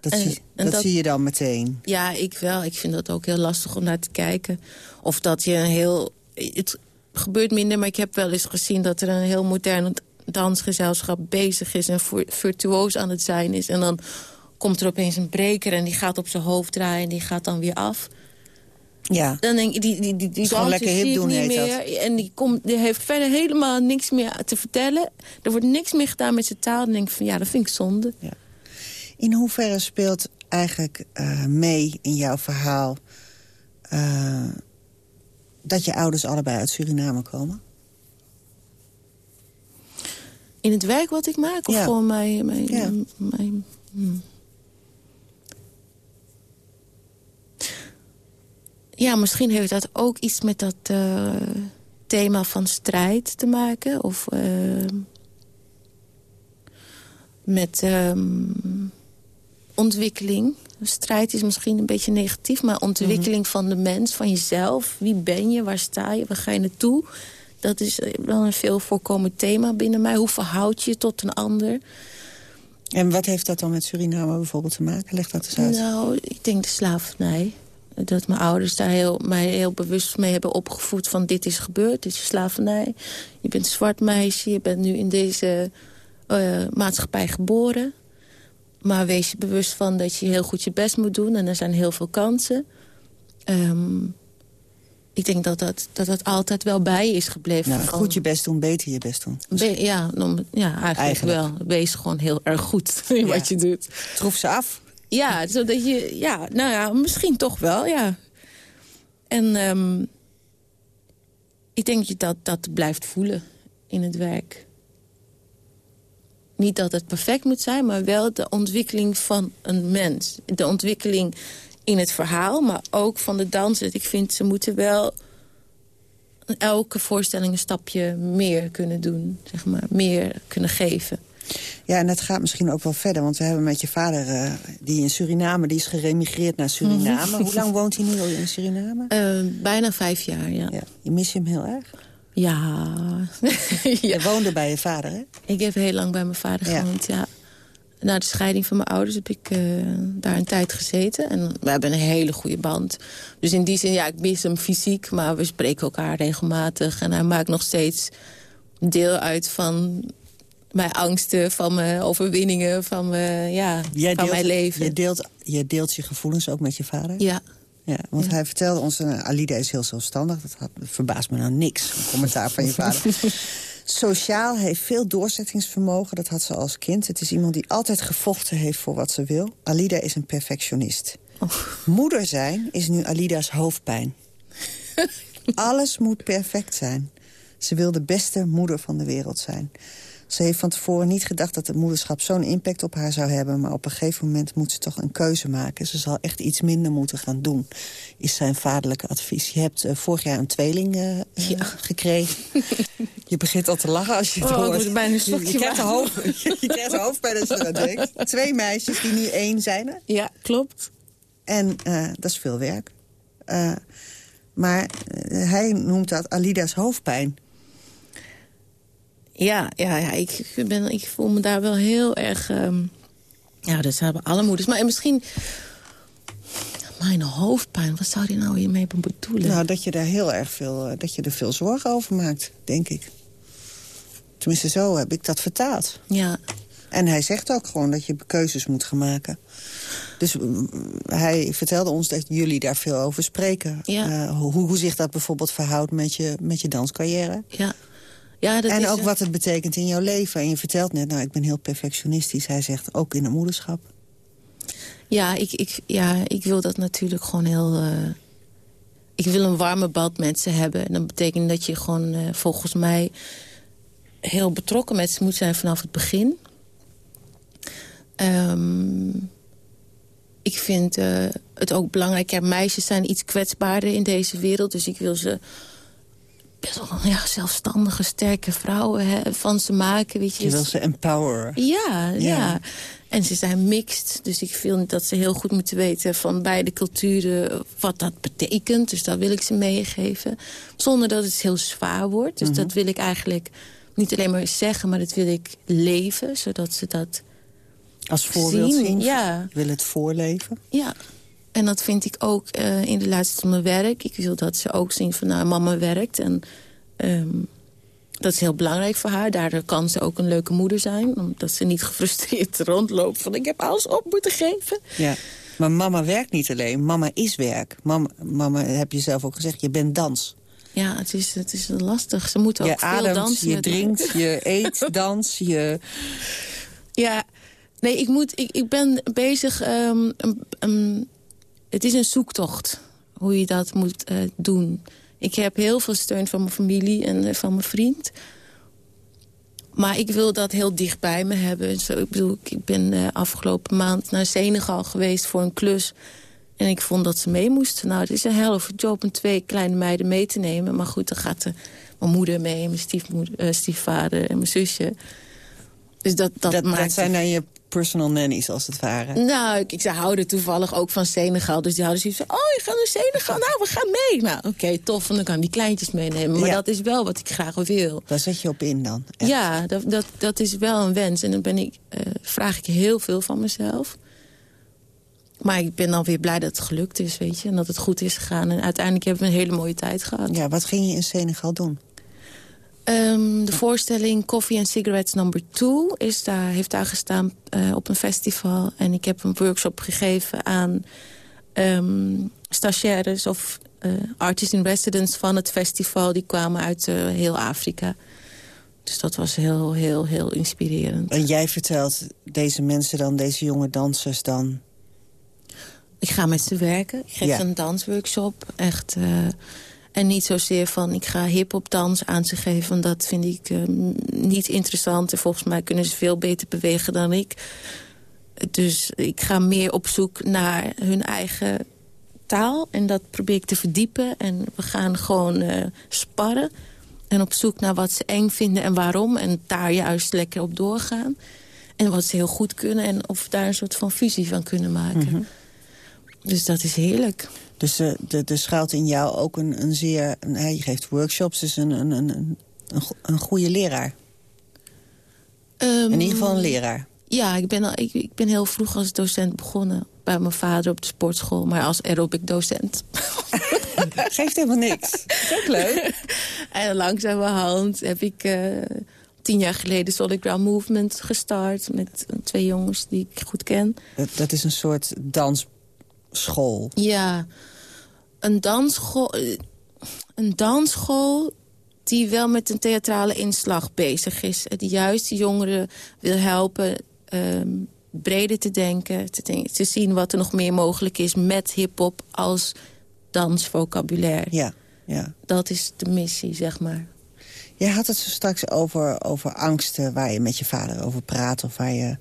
Dat, en, zie, en dat, dat, zie je dan meteen. Ja, ik wel. Ik vind dat ook heel lastig om naar te kijken. Of dat je een heel... Het gebeurt minder, maar ik heb wel eens gezien... dat er een heel modern dansgezelschap bezig is... en virtuoos aan het zijn is. En dan komt er opeens een breker en die gaat op zijn hoofd draaien... en die gaat dan weer af. Ja. Dan denk ik, die, die, die, die dans lekker hip doen, niet meer. Dat. En die, komt, die heeft verder helemaal niks meer te vertellen. Er wordt niks meer gedaan met zijn taal. Dan denk ik van, ja, dat vind ik zonde. Ja. In hoeverre speelt eigenlijk uh, mee in jouw verhaal... Uh, dat je ouders allebei uit Suriname komen? In het werk wat ik maak? Of ja. gewoon mijn... mijn, ja. mijn hmm. Ja, misschien heeft dat ook iets met dat uh, thema van strijd te maken. Of met... Um, ontwikkeling. Strijd is misschien een beetje negatief, maar ontwikkeling mm -hmm. van de mens, van jezelf. Wie ben je, waar sta je, waar ga je naartoe? Dat is wel een veel voorkomend thema binnen mij. Hoe verhoud je je tot een ander? En wat heeft dat dan met Suriname bijvoorbeeld te maken? Leg dat eens uit. Nou, ik denk de slavernij. Dat mijn ouders daar heel, mij heel bewust mee hebben opgevoed van dit is gebeurd, dit is slavernij. Je bent een zwart meisje, je bent nu in deze uh, maatschappij geboren. Maar wees je bewust van dat je heel goed je best moet doen. En er zijn heel veel kansen. Um, ik denk dat dat, dat dat altijd wel bij is gebleven. Nou, goed je best doen, beter je best doen. Be- ja, ja, eigenlijk, Eigenlijk. wel. Wees gewoon heel erg goed in wat je doet. Troef ze af. Ja, zodat je... Ja, nou ja, misschien toch wel, ja. En ehm, ik denk dat, dat blijft voelen in het werk. Niet dat het perfect moet zijn, maar wel de ontwikkeling van een mens. De ontwikkeling in het verhaal, maar ook van de dansers. Ik vind ze moeten wel elke voorstelling een stapje meer kunnen doen. Zeg maar, meer kunnen geven. Ja, en dat gaat misschien ook wel verder. Want we hebben met je vader, eh, die in Suriname, die is geremigreerd naar Suriname. Hoe lang woont hij nu al in Suriname? Eh, bijna vijf jaar, ja. Ja. Je mist je hem heel erg? Ja. Je woonde bij je vader, hè? Ik heb heel lang bij mijn vader gewoond, ja. Na de scheiding van mijn ouders heb ik eh, daar een tijd gezeten. En we hebben een hele goede band. Dus in die zin, ja, ik mis hem fysiek. Maar we spreken elkaar regelmatig. En hij maakt nog steeds deel uit van mijn angsten, van mijn overwinningen, van mijn, ja, Jij van deelt, mijn leven. Je deelt, je deelt je gevoelens ook met je vader? Ja. Ja, want hij vertelde ons, uh, Alida is heel zelfstandig. Dat, had, verbaast me nou niks, een commentaar van je vader. Sociaal heeft veel doorzettingsvermogen, dat had ze als kind. Het is iemand die altijd gevochten heeft voor wat ze wil. Alida is een perfectionist. Oh. Moeder zijn is nu Alida's hoofdpijn. Alles moet perfect zijn. Ze wil de beste moeder van de wereld zijn. Ze heeft van tevoren niet gedacht dat het moederschap zo'n impact op haar zou hebben. Maar op een gegeven moment moet ze toch een keuze maken. Ze zal echt iets minder moeten gaan doen, is zijn vaderlijke advies. Je hebt uh, vorig jaar een tweeling uh, ja. gekregen. je begint al te lachen als je het oh, hoort. Je, je, krijgt hoofd, je krijgt een hoofdpijn als je dat denkt. Twee meisjes die nu één zijn. Hè? Ja, klopt. En uh, dat is veel werk. maar hij noemt dat Alida's hoofdpijn. Ja, ja, ja ik, ben, ik voel me daar wel heel erg... Um, ja, dat hebben alle moeders. Maar misschien... Mijn hoofdpijn, wat zou die nou hiermee bedoelen? Nou, dat je daar heel erg veel, dat je er veel zorgen over maakt, denk ik. Tenminste, zo heb ik dat vertaald. Ja. En hij zegt ook gewoon dat je keuzes moet gaan maken. Dus uh, hij vertelde ons dat jullie daar veel over spreken. Ja. Uh, hoe, hoe zich dat bijvoorbeeld verhoudt met je, met je danscarrière. Ja. Ja, dat en is ook een... wat het betekent in jouw leven. En je vertelt net, nou, ik ben heel perfectionistisch. Hij zegt, ook in het moederschap. Ja, ik, ik, ja, ik wil dat natuurlijk gewoon heel... Uh, ik wil een warme band met ze hebben. En dat betekent dat je gewoon uh, volgens mij... heel betrokken met ze moet zijn vanaf het begin. Um, ik vind uh, het ook belangrijk... Ja, meisjes zijn iets kwetsbaarder in deze wereld. Dus ik wil ze best wel ja, zelfstandige, sterke vrouwen hè, van ze maken. Weet je. je wil ze empoweren. Ja, ja, ja. En ze zijn mixed. Dus ik vind dat ze heel goed moeten weten van beide culturen wat dat betekent. Dus dat wil ik ze meegeven. Zonder dat het heel zwaar wordt. Dus mm -hmm. dat wil ik eigenlijk niet alleen maar zeggen, maar dat wil ik leven. Zodat ze dat Als voorbeeld zien. zien. Ja. Wil het voorleven. Ja. En dat vind ik ook uh, in de laatste van mijn werk. Ik wil dat ze ook zien van, nou, mama werkt. En um, dat is heel belangrijk voor haar. Daardoor kan ze ook een leuke moeder zijn. Omdat ze niet gefrustreerd rondloopt van, ik heb alles op moeten geven. Ja. Maar mama werkt niet alleen. Mama is werk. Mama, mama heb je zelf ook gezegd, je bent dans. Ja, het is, het is lastig. Ze moeten ook je veel ademt, dansen. Je drinkt, je eet, dans, je... Ja, nee, ik, moet, ik, ik ben bezig... Um, um, het is een zoektocht hoe je dat moet uh, doen. Ik heb heel veel steun van mijn familie en uh, van mijn vriend. Maar ik wil dat heel dicht bij me hebben. Zo, ik bedoel, ik ben uh, afgelopen maand naar Senegal geweest voor een klus. En ik vond dat ze mee moesten. Nou, het is een helft job om twee kleine meiden mee te nemen. Maar goed, dan gaat de, mijn moeder mee, mijn stiefmoeder, stiefvader en mijn zusje. Dus dat, dat, dat, maakt dat zijn dan je personal nannies, als het ware. Nou, ik, ik ze houden toevallig ook van Senegal. Dus die hadden zoiets van, oh, je gaat naar Senegal? Nou, we gaan mee. Nou, oké, okay, tof. En dan kan die kleintjes meenemen. Maar ja. dat is wel wat ik graag wil. Daar zet je op in dan? Echt. Ja, dat, dat, dat is wel een wens. En dan ben ik, uh, vraag ik heel veel van mezelf. Maar ik ben dan weer blij dat het gelukt is, weet je. En dat het goed is gegaan. En uiteindelijk hebben we een hele mooie tijd gehad. Ja, wat ging je in Senegal doen? Um, de voorstelling Coffee and Cigarettes Number 2 is daar, heeft daar gestaan uh, op een festival. En ik heb een workshop gegeven aan um, stagiaires of uh, artists in residence van het festival... die kwamen uit uh, heel Afrika. Dus dat was heel, heel, heel inspirerend. En jij vertelt deze mensen dan, deze jonge dansers dan... Ik ga met ze werken. Ik geef ja. een dansworkshop. Echt... En niet zozeer van, ik ga hip-hop dans aan ze geven. Want dat vind ik uh, niet interessant. En volgens mij kunnen ze veel beter bewegen dan ik. Dus ik ga meer op zoek naar hun eigen taal. En dat probeer ik te verdiepen. En we gaan gewoon uh, sparren. En op zoek naar wat ze eng vinden en waarom. En daar juist lekker op doorgaan. En wat ze heel goed kunnen. En of we daar een soort van visie van kunnen maken. Mm -hmm. Dus dat is heerlijk. Dus er de, de schuilt in jou ook een, een zeer... Een, je geeft workshops, dus een, een, een, een, een goede leraar. Um, in ieder geval een leraar. Ja, ik ben, al, ik, ik ben heel vroeg als docent begonnen. Bij mijn vader op de sportschool, maar als aerobic docent. Geeft helemaal niks. Dat is ook leuk. en langzamerhand heb ik... Uh, tien jaar geleden Solid Ground Movement gestart... met twee jongens die ik goed ken. Dat, dat is een soort dansschool. Ja, een dansschool, een dansschool die wel met een theatrale inslag bezig is. Die juist de jongeren wil helpen um, breder te denken, te, denken, te zien wat er nog meer mogelijk is met hiphop als dansvocabulaire. Ja, ja. Dat is de missie, zeg maar. Je had het zo straks over, over angsten waar je met je vader over praat... of waar je,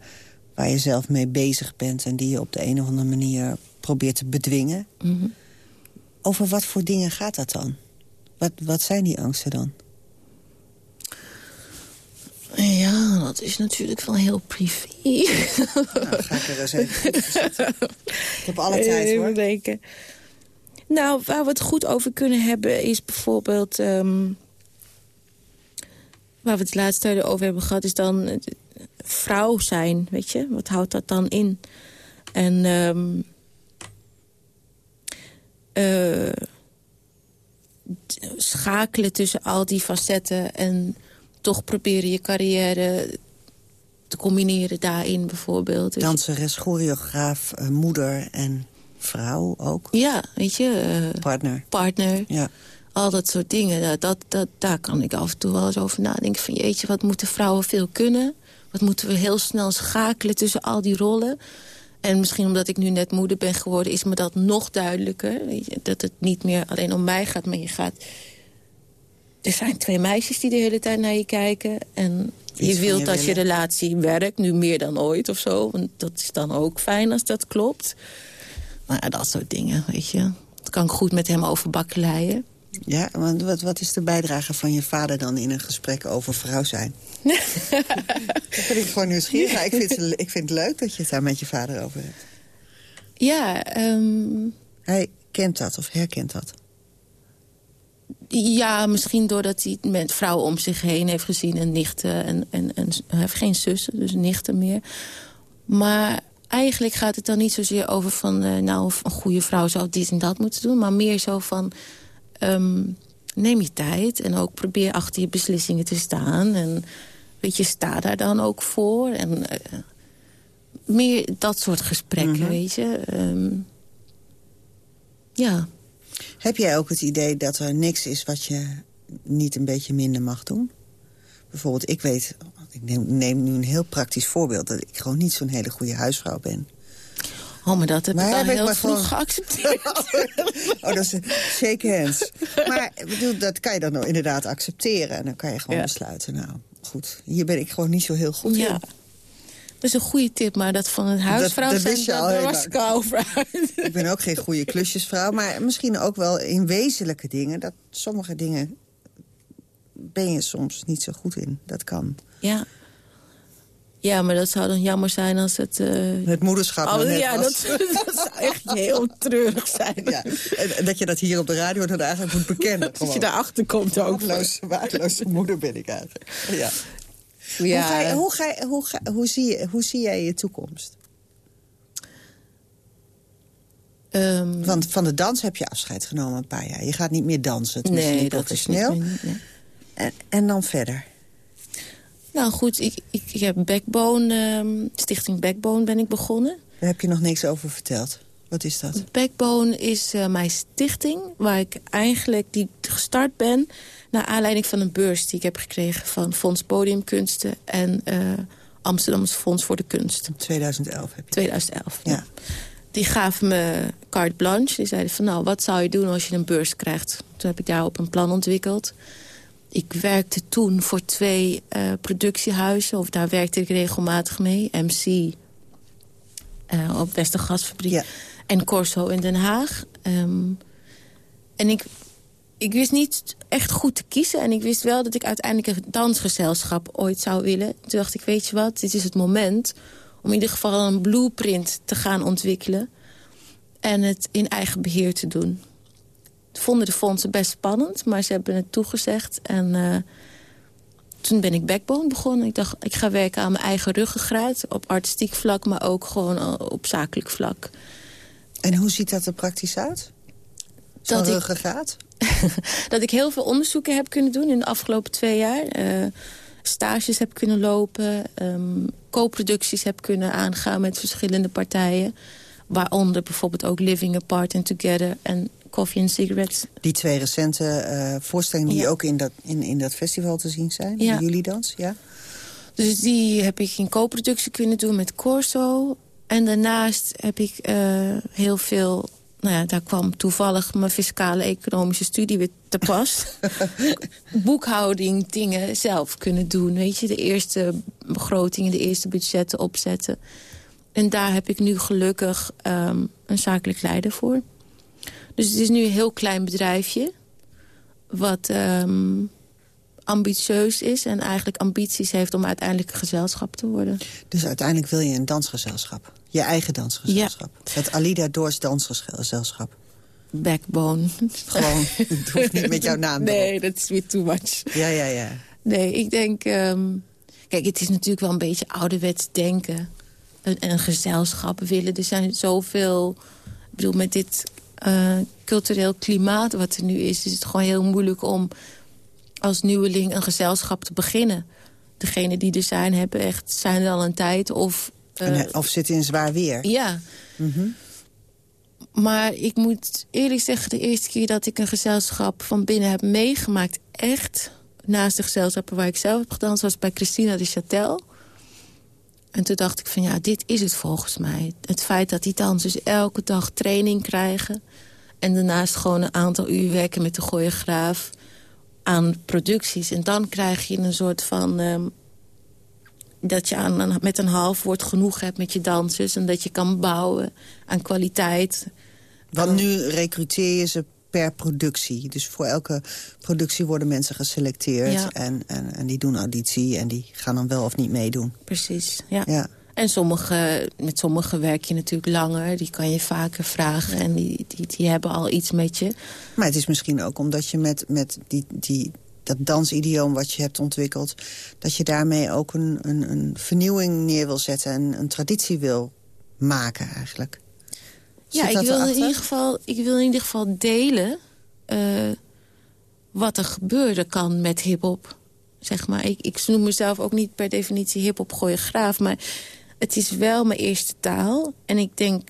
waar je zelf mee bezig bent... en die je op de een of andere manier probeert te bedwingen. Mm -hmm. Over wat voor dingen gaat dat dan? Wat, wat zijn die angsten dan? Ja, dat is natuurlijk wel heel privé. Nou, ga ik er eens even Ik heb alle tijd, hoor. Denken. Nou, waar we het goed over kunnen hebben is bijvoorbeeld... Um, waar we het laatst tijd over hebben gehad... is dan vrouw zijn, weet je? Wat houdt dat dan in? En... Um, uh, schakelen tussen al die facetten en toch proberen je carrière te combineren daarin bijvoorbeeld. Dus Danseres, choreograaf, uh, moeder en vrouw ook. Ja, weet je. Uh, partner. Partner. Ja. Al dat soort dingen. Dat, dat, daar kan ik af en toe wel eens over nadenken. Van jeetje, wat moeten vrouwen veel kunnen? Wat moeten we heel snel schakelen tussen al die rollen? En misschien omdat ik nu net moeder ben geworden... is me dat nog duidelijker. Dat het niet meer alleen om mij gaat, maar je gaat er zijn twee meisjes die de hele tijd naar je kijken. En je Iets wilt je dat willen. je relatie werkt, nu meer dan ooit of zo. Want dat is dan ook fijn als dat klopt. Maar ja, dat soort dingen, weet je. Dat kan ik goed met hem over bakkeleien. Ja, want wat, wat is de bijdrage van je vader dan in een gesprek over vrouw zijn? dat vind ik gewoon nieuwsgierig. Ja. Ik, vind het, ik vind het leuk dat je het daar met je vader over hebt. Ja, um... Hij kent dat of herkent dat? Ja, misschien doordat hij met vrouwen om zich heen heeft gezien... en nichten en, en, en hij heeft geen zussen, dus nichten meer. Maar eigenlijk gaat het dan niet zozeer over van... Uh, nou, een goede vrouw zou dit en dat moeten doen... maar meer zo van... Um, neem je tijd en ook probeer achter je beslissingen te staan. En weet je, sta daar dan ook voor. En uh, meer dat soort gesprekken, mm -hmm. weet je. Um, ja. Heb jij ook het idee dat er niks is wat je niet een beetje minder mag doen? Bijvoorbeeld, ik weet, ik neem, neem nu een heel praktisch voorbeeld... dat ik gewoon niet zo'n hele goede huisvrouw ben. Oh, maar dat heb maar ik al heel vroeg geaccepteerd. oh, dat is een shake hands. Maar bedoel, dat kan je dan nou inderdaad accepteren. En dan kan je gewoon ja. besluiten, nou, goed. Hier ben ik gewoon niet zo heel goed ja. in. Dat is een goede tip, maar dat van een huisvrouw dat, dat zijn, daar was ik al over Ik ben ook geen goede klusjesvrouw, maar misschien ook wel in wezenlijke dingen. Dat sommige dingen ben je soms niet zo goed in. Dat kan. Ja. Ja, maar dat zou dan jammer zijn als het... Uh... Het moederschap oh, net Ja, was. dat, dat, zou echt heel treurig zijn. Ja, en, dat je dat hier op de radio dan eigenlijk moet bekennen. dat je daarachter komt ook. Waardeloze, waardeloze moeder ben ik eigenlijk. Ja. Ja. Hoe, ga je, hoe, ga je, hoe, ga, hoe, zie je, hoe zie jij je toekomst? Um, Want van de dans heb je afscheid genomen een paar jaar. Je gaat niet meer dansen, tenminste nee, niet professioneel. Dat is niet meer, nee. en, en dan verder? Nou goed, ik, ik, ik heb Backbone, um, Stichting Backbone ben ik begonnen. Daar heb je nog niks over verteld? Wat is dat? Backbone is uh, mijn stichting, waar ik eigenlijk die gestart ben... naar aanleiding van een beurs die ik heb gekregen van Fonds Podiumkunsten... en uh, Amsterdamse Fonds voor de Kunst. 2011 heb je 2011, ja. Die gaven me carte blanche. Die zeiden van, nou, wat zou je doen als je een beurs krijgt? Toen heb ik daarop een plan ontwikkeld. Ik werkte toen voor twee uh, productiehuizen, of daar werkte ik regelmatig mee. MC op Westergasfabriek. Ja en Corso in Den Haag. Um, en ik, ik wist niet echt goed te kiezen. En ik wist wel dat ik uiteindelijk een dansgezelschap ooit zou willen. Toen dacht ik, weet je wat, dit is het moment... om in ieder geval een blueprint te gaan ontwikkelen... en het in eigen beheer te doen. Vonden de fondsen best spannend, maar ze hebben het toegezegd. En uh, toen ben ik Backbone begonnen. Ik dacht, ik ga werken aan mijn eigen ruggengraat... op artistiek vlak, maar ook gewoon op zakelijk vlak. En hoe ziet dat er praktisch uit? Dat ruggengraat? dat ik heel veel onderzoeken heb kunnen doen in de afgelopen twee jaar. Uh, stages heb kunnen lopen. Um, co-producties heb kunnen aangaan met verschillende partijen. Waaronder bijvoorbeeld ook Living Apart and Together en Coffee and Cigarettes. Die twee recente uh, voorstellingen die ook in dat, in, in dat festival te zien zijn. Ja. Jullie dans, ja. Dus die heb ik in co-productie kunnen doen met Corso. En daarnaast heb ik uh, heel veel... Nou ja, daar kwam toevallig mijn fiscale economische studie weer te pas. Boekhouding, dingen zelf kunnen doen. Weet je, de eerste begrotingen, de eerste budgetten opzetten. En daar heb ik nu gelukkig um, een zakelijk leider voor. Dus het is nu een heel klein bedrijfje. Wat um, ambitieus is en eigenlijk ambities heeft om uiteindelijk een gezelschap te worden. Dus uiteindelijk wil je een dansgezelschap? Je eigen dansgezelschap? Ja. Het Alida Doors dansgezelschap? Backbone. Gewoon, het hoeft niet met jouw naam Nee, dat is weer too much. Ja, ja, ja. Nee, ik denk... Um, kijk, het is natuurlijk wel een beetje ouderwets denken. Een, een gezelschap willen. Er zijn zoveel... Ik bedoel, met dit uh, cultureel klimaat wat er nu is... is het gewoon heel moeilijk om als nieuweling een gezelschap te beginnen. Degenen die er zijn, hebben echt, zijn er al een tijd. Of, uh, of zitten in zwaar weer. Ja. Mm Maar ik moet eerlijk zeggen, de eerste keer dat ik een gezelschap van binnen heb meegemaakt... echt, naast de gezelschappen waar ik zelf heb gedaan... was bij Christina de Châtel. En toen dacht ik van ja, dit is het volgens mij. Het feit dat die dansers elke dag training krijgen... en daarnaast gewoon een aantal uur werken met de choreograaf aan producties. En dan krijg je een soort van... Um, dat je aan, met een half woord genoeg hebt met je dansers... en dat je kan bouwen aan kwaliteit. Want nu recruteer je ze per productie. Dus voor elke productie worden mensen geselecteerd. En, en, en die doen auditie en die gaan dan wel of niet meedoen. Precies, ja. ja. En sommige, met sommigen werk je natuurlijk langer. Die kan je vaker vragen en die, die, die hebben al iets met je. Maar het is misschien ook omdat je met, met die, die, dat dansidioom wat je hebt ontwikkeld... dat je daarmee ook een, een, een vernieuwing neer wil zetten... en een traditie wil maken eigenlijk. Ja, ik wil, in ieder geval, ik wil in ieder geval delen... Uh, wat er gebeuren kan met hiphop. Zeg maar. ik, ik noem mezelf ook niet per definitie hiphop choreograaf... maar het is wel mijn eerste taal. En ik denk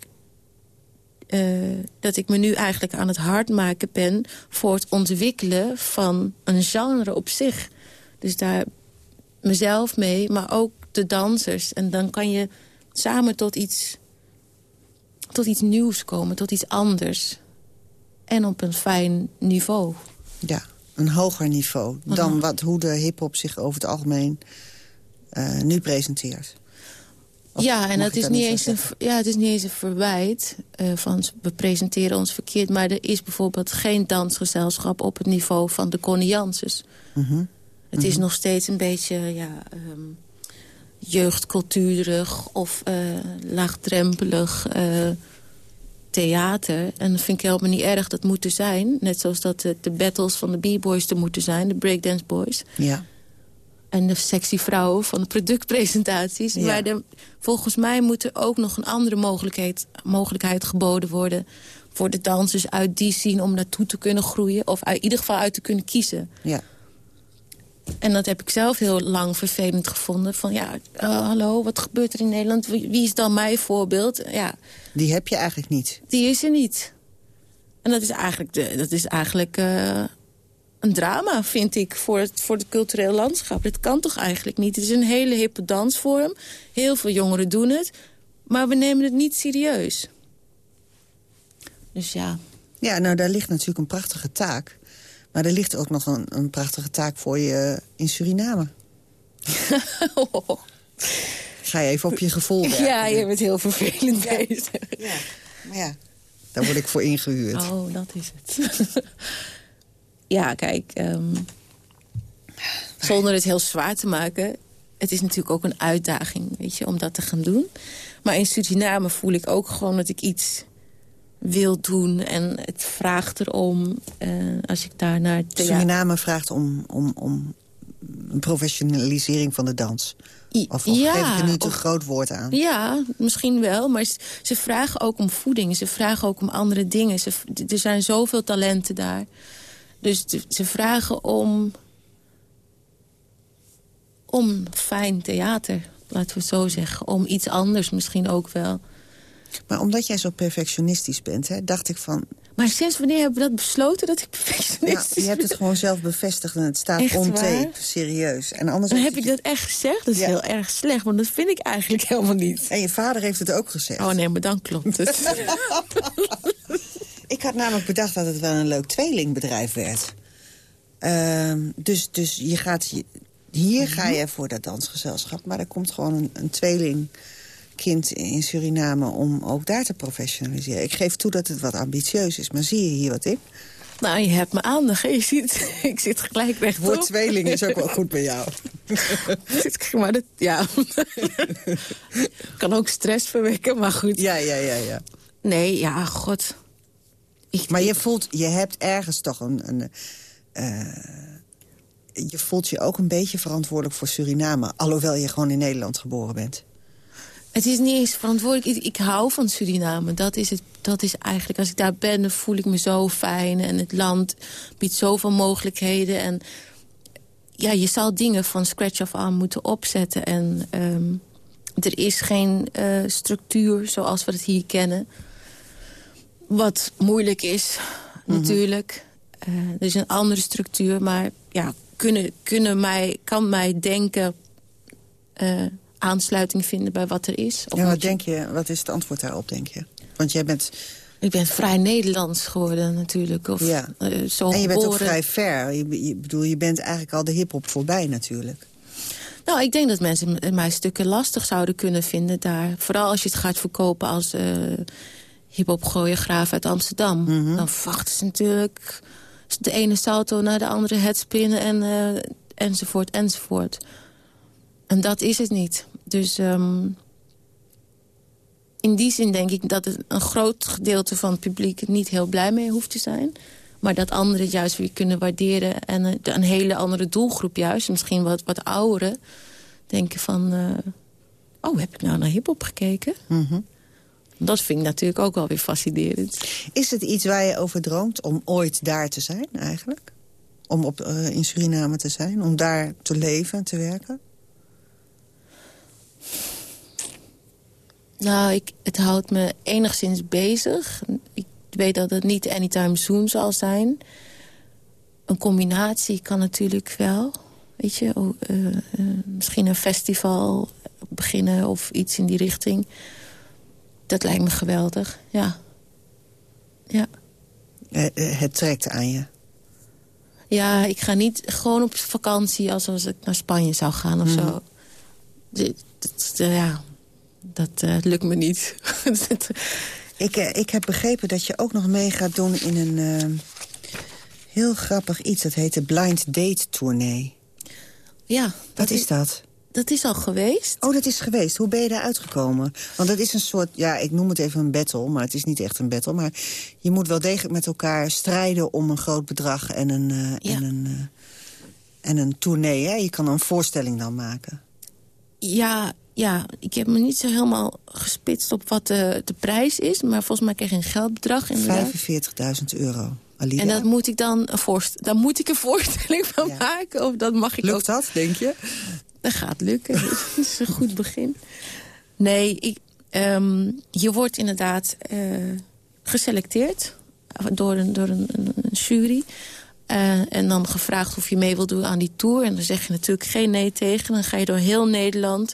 uh, dat ik me nu eigenlijk aan het hard maken ben... voor het ontwikkelen van een genre op zich. Dus daar mezelf mee, maar ook de dansers. En dan kan je samen tot iets, tot iets nieuws komen, tot iets anders. En op een fijn niveau. Ja, een hoger niveau dan wat, hoe de hiphop zich over het algemeen uh, nu presenteert ja, en dat is niet, eens een, ja, het is niet eens een verwijt uh, van we presenteren ons verkeerd. Maar er is bijvoorbeeld geen dansgezelschap op het niveau van de Connie Janssens. Mhm. Het is mhm. nog steeds een beetje ja, um, jeugdcultuurig of uh, laagdrempelig uh, theater. En dat vind ik helemaal niet erg, dat moet er zijn. Net zoals dat de, de battles van de b-boys er moeten zijn, de breakdance boys. Ja en de sexy vrouwen van de productpresentaties. Ja. Maar de, volgens mij moet er ook nog een andere mogelijkheid, mogelijkheid geboden worden... voor de dansers uit die zien om naartoe te kunnen groeien... of in ieder geval uit te kunnen kiezen. Ja. En dat heb ik zelf heel lang vervelend gevonden. Van ja, uh, hallo, wat gebeurt er in Nederland? Wie, wie, is dan mijn voorbeeld? Ja. Die heb je eigenlijk niet. Die is er niet. En dat is eigenlijk, de, dat is eigenlijk uh, een drama, vind ik, voor het, voor het cultureel landschap. Dat kan toch eigenlijk niet? Het is een hele hippe dansvorm. Heel veel jongeren doen het. Maar we nemen het niet serieus. Dus ja. Ja, nou, daar ligt natuurlijk een prachtige taak. Maar er ligt ook nog een, een prachtige taak voor je in Suriname. oh. Ga je even op je gevoel werken. Ja, je bent heel vervelend ja. bezig. Ja. Maar ja, daar word ik voor ingehuurd. Oh, dat is het. ja, kijk, um, zonder het heel zwaar te maken... het is natuurlijk ook een uitdaging, weet je, om dat te gaan doen. Maar in Suriname voel ik ook gewoon dat ik iets wil doen. En het vraagt erom, uh, als ik daar naar... Suriname vraagt om, om, om een professionalisering van de dans. Of, of ja, geef ik er nu te groot woord aan? Ja, misschien wel. Maar ze vragen ook om voeding. Ze vragen ook om andere dingen. Ze, er zijn zoveel talenten daar. Dus ze vragen om... om fijn theater, laten we het zo zeggen. Om iets anders misschien ook wel. Maar omdat jij zo perfectionistisch bent, hè, dacht ik van... Maar sinds wanneer hebben we dat besloten dat ik perfectionistisch ben? je hebt het gewoon zelf bevestigd en het staat on tape, serieus. En anders Dan heb ik dat echt gezegd? Dat is ja. heel erg slecht, want dat vind ik eigenlijk helemaal niet. En je vader heeft het ook gezegd. Oh nee, maar dan klopt het. ik had namelijk bedacht dat het wel een leuk tweelingbedrijf werd. Uh, dus, dus je gaat, hier ga je voor dat dansgezelschap, maar er komt gewoon een, een tweeling kind in Suriname om ook daar te professionaliseren. Ik geef toe dat het wat ambitieus is, maar zie je hier wat in? Nou, je hebt me aandacht. Je ziet, ik zit gelijk weg. Woord tweeling is ook wel goed bij jou. maar dat, ja. kan ook stress verwekken, maar goed. Ja, ja, ja, ja. Nee, ja, god. Ik, maar je voelt, je hebt ergens toch een... een uh, je voelt je ook een beetje verantwoordelijk voor Suriname. Alhoewel je gewoon in Nederland geboren bent. Het is niet eens verantwoordelijk. Ik, ik, hou van Suriname. Dat is, het, dat is eigenlijk, als ik daar ben, dan voel ik me zo fijn. En het land biedt zoveel mogelijkheden. En ja, je zal dingen van scratch af aan moeten opzetten. En um, er is geen uh, structuur zoals we het hier kennen. Wat moeilijk is, mm -hmm. natuurlijk. Uh, er is een andere structuur, maar ja, kunnen, kunnen mij, kan mij denken... Uh, aansluiting vinden bij wat er is. Of ja, wat, denk je, wat is het antwoord daarop, denk je? Want jij bent... Ik ben vrij Nederlands geworden natuurlijk. Of, ja. Uh, zo en je bent ook vrij ver. Je, je, bedoel, je bent eigenlijk al de hiphop voorbij natuurlijk. Nou, ik denk dat mensen mij stukken lastig zouden kunnen vinden daar. Vooral als je het gaat verkopen als uh, hiphop choreograaf uit Amsterdam. Mm -hmm. Dan wachten ze natuurlijk de ene salto naar de andere headspinnen en, uh, enzovoort enzovoort. En dat is het niet. Dus um, in die zin denk ik dat het een groot gedeelte van het publiek... niet heel blij mee hoeft te zijn. Maar dat anderen het juist weer kunnen waarderen. En een, een hele andere doelgroep juist, misschien wat, wat ouderen... denken van... Uh, oh, heb ik nou naar hiphop gekeken? Mm -hmm. Dat vind ik natuurlijk ook wel weer fascinerend. Is het iets waar je over droomt om ooit daar te zijn eigenlijk? Om op, uh, in Suriname te zijn? Om daar te leven en te werken? Nou, ik, het houdt me enigszins bezig. Ik weet dat het niet anytime soon zal zijn. Een combinatie kan natuurlijk wel. Weet je, oh, uh, uh, misschien een festival beginnen of iets in die richting. Dat lijkt me geweldig, ja. Ja. Uh, het trekt aan je? Ja, ik ga niet gewoon op vakantie alsof ik naar Spanje zou gaan of mm. zo. Ja, dat uh, lukt me niet. ik, uh, ik heb begrepen dat je ook nog mee gaat doen in een uh, heel grappig iets. Dat heet de Blind Date Tournee. Ja. Wat is, is dat? Dat is al geweest. Oh, dat is geweest. Hoe ben je daar uitgekomen? Want dat is een soort, ja, ik noem het even een battle... maar het is niet echt een battle. Maar je moet wel degelijk met elkaar strijden om een groot bedrag... en een, ja. en een, en een tournee, hè? Je kan een voorstelling dan maken. Ja, ja, ik heb me niet zo helemaal gespitst op wat de, de prijs is. Maar volgens mij krijg je een geldbedrag. 45.000 euro. Alida? En dat moet ik dan een voorst daar moet ik een voorstelling van maken. Of dat mag ik Lukt ook... dat, denk je? Dat gaat lukken. dat is een goed begin. Nee, ik, ehm, je wordt inderdaad eh, geselecteerd door een, door een, jury. Eh, en dan gevraagd of je mee wilt doen aan die tour. En dan zeg je natuurlijk geen nee tegen. Dan ga je door heel Nederland.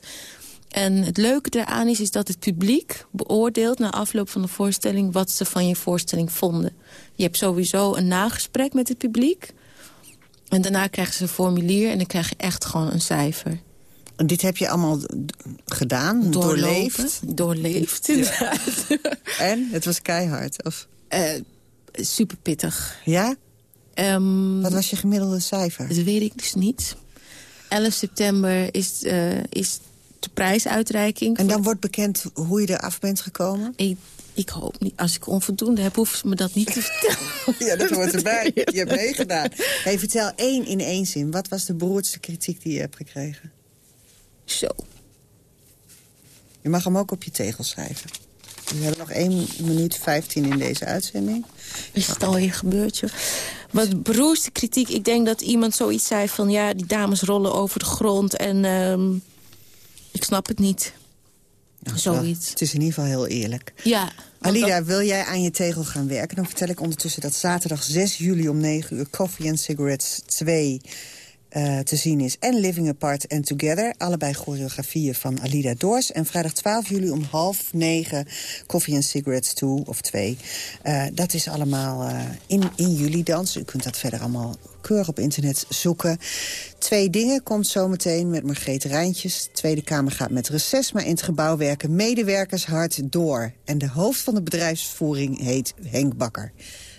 En het leuke daaraan is, is dat het publiek beoordeelt... na afloop van de voorstelling wat ze van je voorstelling vonden. Je hebt sowieso een nagesprek met het publiek. En daarna krijgen ze een formulier en dan krijg je echt gewoon een cijfer. En dit heb je allemaal gedaan, Doorlopen, doorleefd? Doorleefd, inderdaad. En? Het was keihard? Of? super pittig. Ja? Ehm, Wat was je gemiddelde cijfer? Dat weet ik dus niet. 11 september is, eh, is de prijsuitreiking. En dan wordt bekend hoe je eraf bent gekomen? Ik, ik hoop niet. Als ik onvoldoende heb, hoeven ze me dat niet te vertellen. Ja, dat hoort erbij. Je hebt meegedaan. Hey, vertel één in één zin. Wat was de beroerdste kritiek die je hebt gekregen? Zo. Je mag hem ook op je tegel schrijven. We hebben nog 1 minuut 15 in deze uitzending. Is het alweer gebeurd, joh? Wat beroerste kritiek. Ik denk dat iemand zoiets zei van... ja, die dames rollen over de grond en... ehm, ik snap het niet. Zoiets. Het is in ieder geval heel eerlijk. Ja. Alida, wil jij aan je tegel gaan werken? Dan vertel ik ondertussen dat zaterdag 6 juli om 9 uur... Coffee and Cigarettes 2 eh, te zien is. En Living Apart and Together. Allebei choreografieën van Alida Doors. En vrijdag 12 juli om half negen Coffee and Cigarettes 2 of 2. Eh, dat is allemaal eh, in, in juli dans. U kunt dat verder allemaal op internet zoeken. Twee dingen komt zometeen met Margreet Rijntjes. De Tweede Kamer gaat met reces, maar in het gebouw werken medewerkers hard door. En de hoofd van de bedrijfsvoering heet Henk Bakker.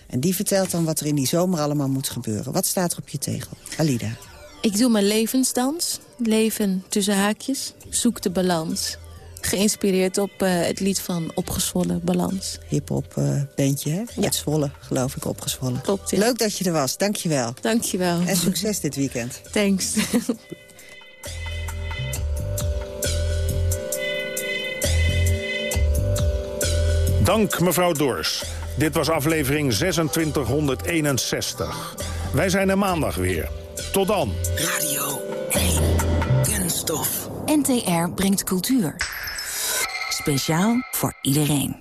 En die vertelt dan wat er in die zomer allemaal moet gebeuren. Wat staat er op je tegel? Alida. Ik doe mijn levensdans. Leven tussen haakjes. Zoek de balans. Geïnspireerd op eh, het lied van Opgezwollen Balans. Hip-hop eh, bandje, hè? Ja. Zwolle, geloof ik, opgezwollen. Klopt, ja. Leuk dat je er was, dankjewel. Dankjewel. En succes dit weekend. Thanks. Dank mevrouw Dors. Dit was aflevering 2661. Wij zijn er maandag weer. Tot dan. Radio 1. Kunststof. NTR brengt cultuur. Speciaal voor iedereen.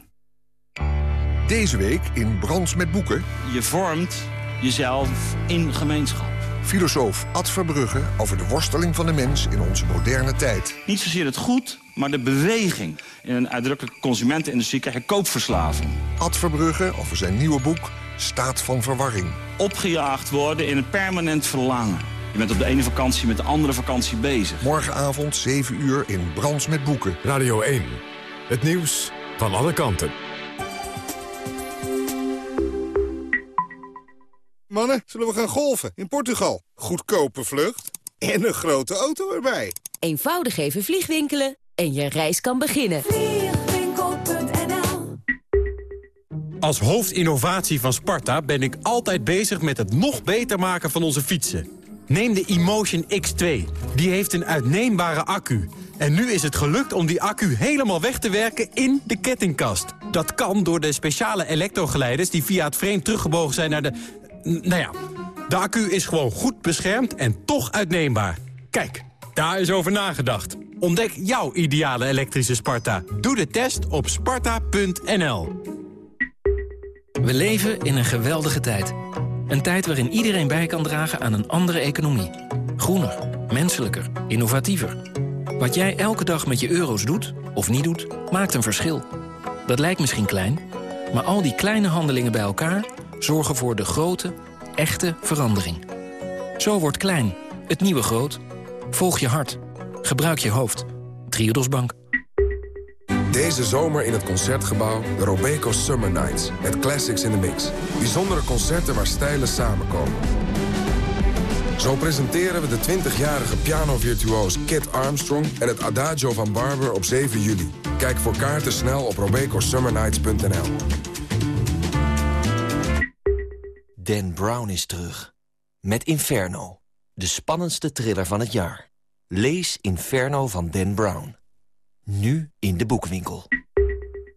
Deze week in Brands met Boeken... Je vormt jezelf in gemeenschap. Filosoof Ad Verbrugge over de worsteling van de mens in onze moderne tijd. Niet zozeer het goed, maar de beweging. In een uitdrukkelijke consumentenindustrie krijg je koopverslaving. Ad Verbrugge over zijn nieuwe boek Staat van Verwarring. Opgejaagd worden in een permanent verlangen. Je bent op de ene vakantie met de andere vakantie bezig. Morgenavond 7 uur in Brands met Boeken. Radio 1. Het nieuws van alle kanten. Mannen, zullen we gaan golfen in Portugal? Goedkope vlucht en een grote auto erbij. Eenvoudig even vliegwinkelen en je reis kan beginnen. Vliegwinkel.nl Als hoofdinnovatie van Sparta ben ik altijd bezig met het nog beter maken van onze fietsen. Neem de Emotion X2. Die heeft een uitneembare accu. En nu is het gelukt om die accu helemaal weg te werken in de kettingkast. Dat kan door de speciale elektrogeleiders die via het frame teruggebogen zijn naar de... Nou ja, de accu is gewoon goed beschermd en toch uitneembaar. Kijk, daar is over nagedacht. Ontdek jouw ideale elektrische Sparta. Doe de test op sparta.nl. We leven in een geweldige tijd. Een tijd waarin iedereen bij kan dragen aan een andere economie. Groener, menselijker, innovatiever. Wat jij elke dag met je euro's doet, of niet doet, maakt een verschil. Dat lijkt misschien klein, maar al die kleine handelingen bij elkaar... zorgen voor de grote, echte verandering. Zo wordt klein, het nieuwe groot. Volg je hart. Gebruik je hoofd. Triodos Bank. Deze zomer in het Concertgebouw de Robeco Summer Nights. Met classics in the mix. Bijzondere concerten waar stijlen samenkomen. Zo presenteren we de 20-jarige pianovirtuoos Kit Armstrong... en het Adagio van Barber op 7 juli. Kijk voor kaarten snel op robecosummernights.nl. Dan Brown is terug. Met Inferno. De spannendste thriller van het jaar. Lees Inferno van Dan Brown. Nu in de boekwinkel.